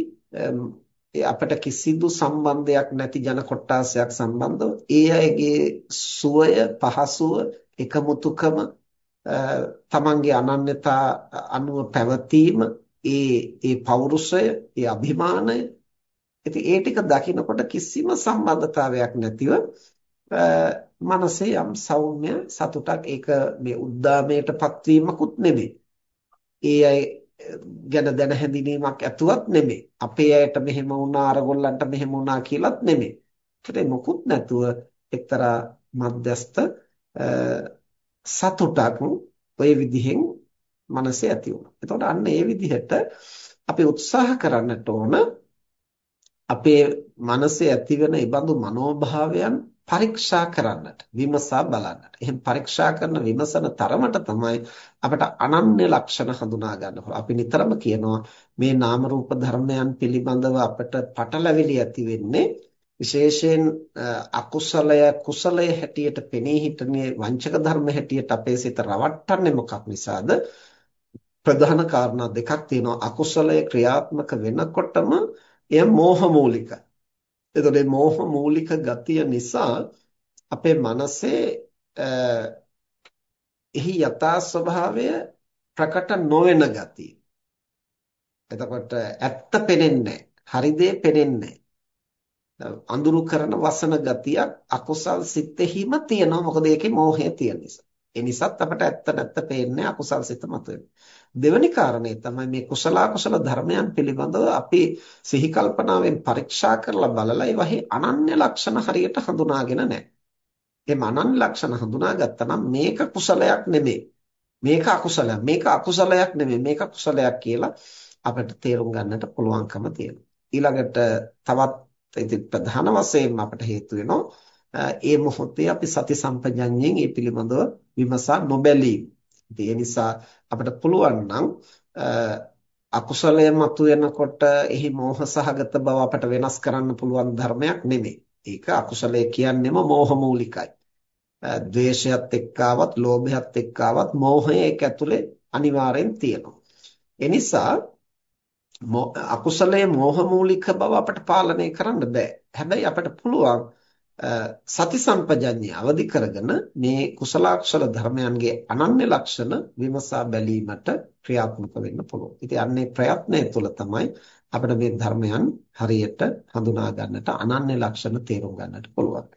අපට කිසිදු සම්බන්ධයක් නැති ජන කොට්ටාසයක් සම්බන්ධව ඒ අයගේ සුවය පහසුව එකමුතුකම තමන්ගේ අනන්‍යතා අනුව පැවතීම ඒ ඒ පෞරුෂය ඒ අභිමානය ඉතින් ඒ ටික දකිනකොට කිසිම සම්බන්ධතාවයක් නැතිව මනසේ යම් සෞම්‍ය සතුටක් ඒක මේ උද්දාමයටපත් වීමකුත් නෙමෙයි. ඒ අය ගැන දැන හැඳිනීමක් ඇතුවත් නෙමෙයි. අපේ අයට මෙහෙම වුණා අරගොල්ලන්ට මෙහෙම වුණා කියලාත් නෙමෙයි. ඒකේ මොකුත් නැතුව එක්තරා මධ්‍යස්ත සතුටක් ওই විදිහෙන් මනසේ ඇති වුණා. එතකොට අන්න ඒ විදිහට අපි උත්සාහ කරන්නට ඕන අපේ මනසේ ඇතිවෙන ඉබඳු මනෝභාවයන් පරීක්ෂා කරන්නට විමසා බලන්නට. එහෙන් පරීක්ෂා කරන විමසන තරමට තමයි අපට අනන්‍ය ලක්ෂණ හඳුනා ගන්න අපි නිතරම කියනවා මේ නාම රූප ධර්මයන් පිළිබඳව අපට පටලැවිලි ඇති වෙන්නේ විශේෂයෙන් අකුසලය කුසලය හැටියට පෙනී හිටන්නේ වංචක ධර්ම හැටියට අපේ සිත රවට්ටන්නේ මොකක් නිසාද? ප්‍රධාන කාරණා දෙකක් තියෙනවා. අකුසලය ක්‍රියාත්මක වෙනකොටම එය මෝහ මූලිකයි. එතකොට මේ මෝහ මූලික ගතිය නිසා අපේ මනසේ එහි යථා ස්වභාවය ප්‍රකට නොවන ගතිය. එතකොට ඇත්ත පෙනෙන්නේ හරි දේ පෙනෙන්නේ අඳුරු කරන වසන ගතියක් අකුසල් සිතෙහිම තියෙනවා මොකද ඒකේ මෝහය තියෙන නිසා. ඒ නිසාත් අපට ඇත්ත නැත්ත පේන්නේ අකුසල් සිත මතුවෙන. දෙවැනි කාරණේ තමයි මේ කුසල අකුසල ධර්මයන් පිළිබඳව අපි සිහි කල්පනාවෙන් පරීක්ෂා කරලා බලලා ඒවහි අනන්‍ය ලක්ෂණ හරියට හඳුනාගෙන නැහැ. එහම අනන්‍ය ලක්ෂණ හඳුනාගත්තා නම් මේක කුසලයක් නෙමෙයි. මේක අකුසලයක්. මේක අකුසලයක් නෙමෙයි. මේක කුසලයක් කියලා අපිට තේරුම් ගන්නට පුළුවන්කම තියෙනවා. ඊළඟට තවත් ඉතින් ප්‍රධාන වශයෙන් අපට හේතු වෙනවා ඒ මොහොතේ අපි සති සම්පජඤ්ඤයෙන් ඒ පිළිබඳව විමසා නොබැලීම. ඉතින් ඒ නිසා අපිට පුළුවන් නම් අකුසලය මතුවෙනකොට එහි මෝහ සහගත බව අපට වෙනස් කරන්න පුළුවන් ධර්මයක් නෙමෙයි. ඒක අකුසලය කියන්නේම මෝහ මූලිකයි. ද්වේෂයත් එක්කවත්, ලෝභයත් එක්කවත් මෝහය ඒක ඇතුලේ අනිවාර්යෙන් තියෙනවා. ඒ නිසා අකුසලයේ මෝහ මූලික බව අපට පාලනය කරන්න බෑ. හැබැයි අපට පුළුවන් සති සම්පජඤ්ඤය අවදි කරගෙන මේ කුසල අකුසල ධර්මයන්ගේ අනන්‍ය ලක්ෂණ විමසා බැලීමට ක්‍රියාත්මක වෙන්න පුළුවන්. ඉතින් අන්නේ ප්‍රයත්නය තුළ තමයි අපිට මේ ධර්මයන් හරියට හඳුනා ගන්නට අනන්‍ය ලක්ෂණ තේරුම් ගන්නට පුළුවන්.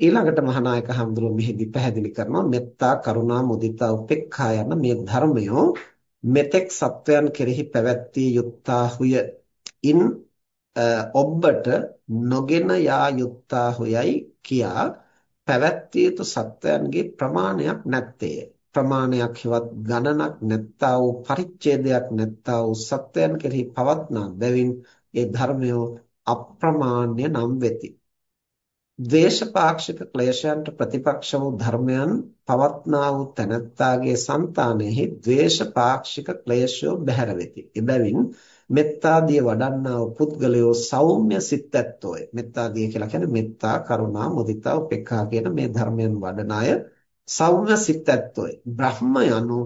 ඊළඟට මහානායක හඳුරු මෙහිදී පැහැදිලි කරනවා මෙත්තා කරුණා මුදිතා උපේක්ඛා යන මේ ධර්මයෝ මෙතෙක් සත්වයන් කෙරෙහි පැවැත්විය යුත්තාහුය ඉන් ඔබට නොගෙන යා යුත්තාහුයයි කියා පැවැත්විය යුතු සත්වයන්ගේ ප්‍රමාණයක් නැත්තේය ප්‍රමාණයක් හෙවත් ගණනක් නැත්තා වූ පරිච්ඡේදයක් නැත්තා වූ සත්වයන් කෙරෙහි පවත්නා බැවින් ඒ ධර්මය අප්‍රමාණ්‍ය නම් වෙති ද්වේෂපාක්ෂික ක්ලේශයන්ට ප්‍රතිපක්ෂ වූ ධර්මයන් පවත්නා වූ තැනැත්තාගේ సంతානෙහි ද්වේෂපාක්ෂික ක්ලේශයෝ බැහැර වෙති. එබැවින් මෙත්තාදිය වඩන්නා වූ පුද්ගලයෝ සෞම්‍ය සිත් ඇත්තෝය. මෙත්තාදිය කියලා කියන්නේ මෙත්තා, කරුණා, මුදිතා, උපේක්ඛා කියන මේ ධර්මයන් වඩන අය සෞම්‍ය සිත් ඇත්තෝය. බ්‍රහ්ම යනු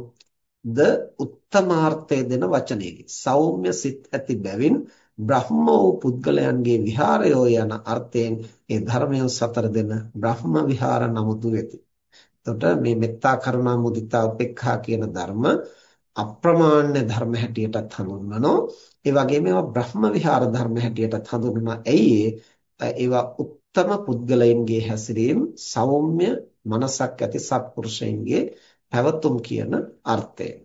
ද උත්තමාර්ථය දෙන වචනයකි. සෞම්‍ය සිත් ඇති බැවින් බ්‍රහ්ම වූ පුද්ගලයන්ගේ විහාරයෝ යන අර්ථයෙන් ඒ ධර්මය සතර දෙන බ්‍රහ්ම විහාර නමුදු වෙති. එතකොට මේ මෙත්තා කරුණා මුදිතා උපේක්ඛා කියන ධර්ම අප්‍රමාණ්‍ය ධර්ම හැටියටත් හඳුන්වනවා. ඒ වගේම ඒවා බ්‍රහ්ම විහාර ධර්ම හැටියටත් හඳුන්වනවා. ඇයි ඒවා උත්තම පුද්ගලයන්ගේ හැසිරීම සෞම්‍ය මනසක් ඇති සත්පුරුෂයන්ගේ පැවතුම් කියන අර්ථයෙන්.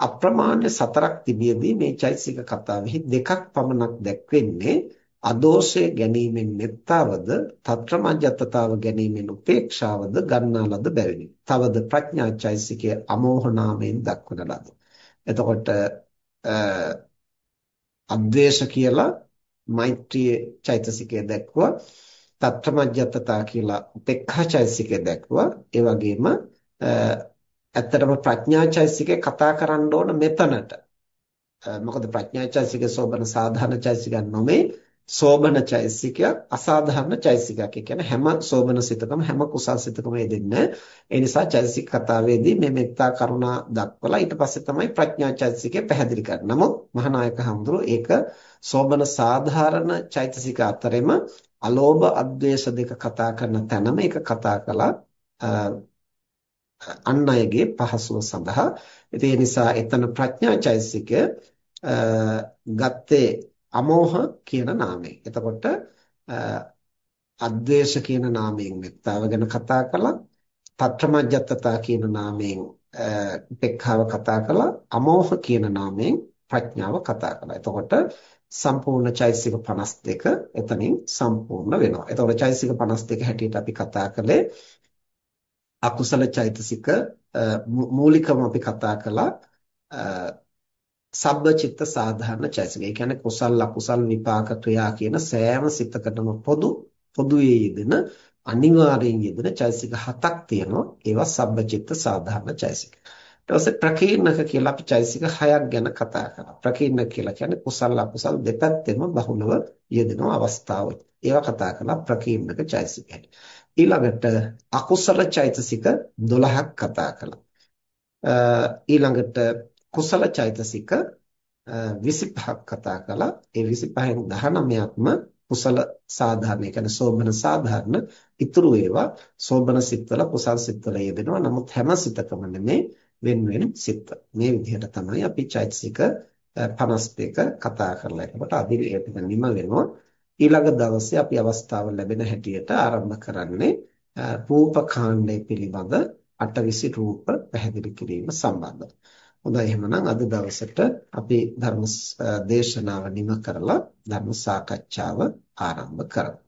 අප්‍රමාණ සතරක් තිබියදී මේ චෛතසික කතාවෙහි දෙකක් පමණක් දැක්වෙන්නේ අදෝෂය ගැනීමෙන් මෙත්තාවද තත්‍රමජ්ජත්තතාව ගැනීමෙන් උපේක්ෂාවද ගන්නා ලද බැවිනි. තවද ප්‍රඥා චෛතසිකය අමෝහ නාමයෙන් දක්වන ලද. එතකොට අද්වේෂ කියලා මෛත්‍රී චෛතසිකය දැක්වුවා. තත්‍රමජ්ජත්තතා කියලා උපේක්ඛා චෛතසිකය දැක්වුවා. ඒ වගේම ඇත්තටම ප්‍රඥාචෛසිකේ කතා කරන්න ඕන මෙතනට. මොකද ප්‍රඥාචෛසිකේ සෝබන සාධාරණ චෛසිකයක් නොමේ සෝබන චෛසිකයක් අසාධාරණ චෛසිකයක්. ඒ කියන්නේ හැම සෝබන සිතකම හැම කුසල් සිතකම යෙදෙන්නේ. ඒ නිසා චෛසික කතාවේදී මේ මෙත්තා කරුණා දක්වලා ඊට පස්සේ තමයි ප්‍රඥාචෛසිකේ පැහැදිලි කරන්නේ. නමුත් මහානායක හඳුරෝ ඒක සෝබන සාධාරණ චෛතසික අතරෙම අලෝභ අද්වේෂ දෙක කතා කරන තැනම ඒක කතා කළා අන් අයගේ පහසුව සඳහා ඉතින් ඒ නිසා එතන ප්‍රඥා චෛසිකය ගත්තේ අමෝහ කියන නාමයෙන්. එතකොට අද්වේෂ කියන නාමයෙන් මෙත්තාව ගැන කතා කළා. පත්‍රමජ්ජත්තතා කියන නාමයෙන් උපේක්ඛාව කතා කළා. අමෝහ කියන නාමයෙන් ප්‍රඥාව කතා කළා. එතකොට සම්පූර්ණ චෛතසික 52 එතනින් සම්පූර්ණ වෙනවා. එතකොට චෛතසික 52 හැටියට අපි කතා කළේ අකුසල චෛතසික මූලිකව අපි කතා කළා සබ්බචිත්ත සාධාරණ චෛතසික. ඒ කියන්නේ කුසල් අකුසල් විපාක ක්‍රියා කියන සෑම සිතකටම පොදු පොදුවේ යෙදෙන අනිවාර්යෙන් යෙදෙන චෛතසික හතක් තියෙනවා. ඒවා සබ්බචිත්ත සාධාරණ චෛතසික. ඊට පස්සේ ප්‍රකීර්ණක කියලා අපි චෛතසික හයක් ගැන කතා කරා. ප්‍රකීර්ණක කියලා කියන්නේ කුසල අකුසල් දෙපැත්තෙම බහුලව යෙදෙන අවස්ථාව. ඒවා කතා කරලා ප්‍රකීර්ණක චෛතසිකයි. ඊළඟට අකුසල චෛතසික 12ක් කතා කළා. ඊළඟට කුසල චෛතසික 25ක් කතා කළා. ඒ 25න් 19ක්ම කුසල සාධාරණ, ඒ කියන්නේ සෝබන සාධාරණ. ඉතුරු ඒවා සෝබන සිත්වල කුසල් සිත්වල යෙදෙනවා. නමුත් හැම සිතකම නෙමේ වෙන වෙන සිත්. මේ විදිහට තමයි අපි චෛතසික 52ක කතා කරලා. එතකොට අදිරියට නිම වෙනවා. ඊළඟ දවසේ අපි අවස්ථාව ලැබෙන හැටියට ආරම්භ කරන්නේ රූප කාණ්ඩය පිළිබඳ අටවිසි රූප පැහැදිලි කිරීම සම්බන්ධව. හොඳයි එහෙනම් අද දවසට අපි ධර්ම දේශනාව නිම කරලා ධර්ම සාකච්ඡාව ආරම්භ කරමු.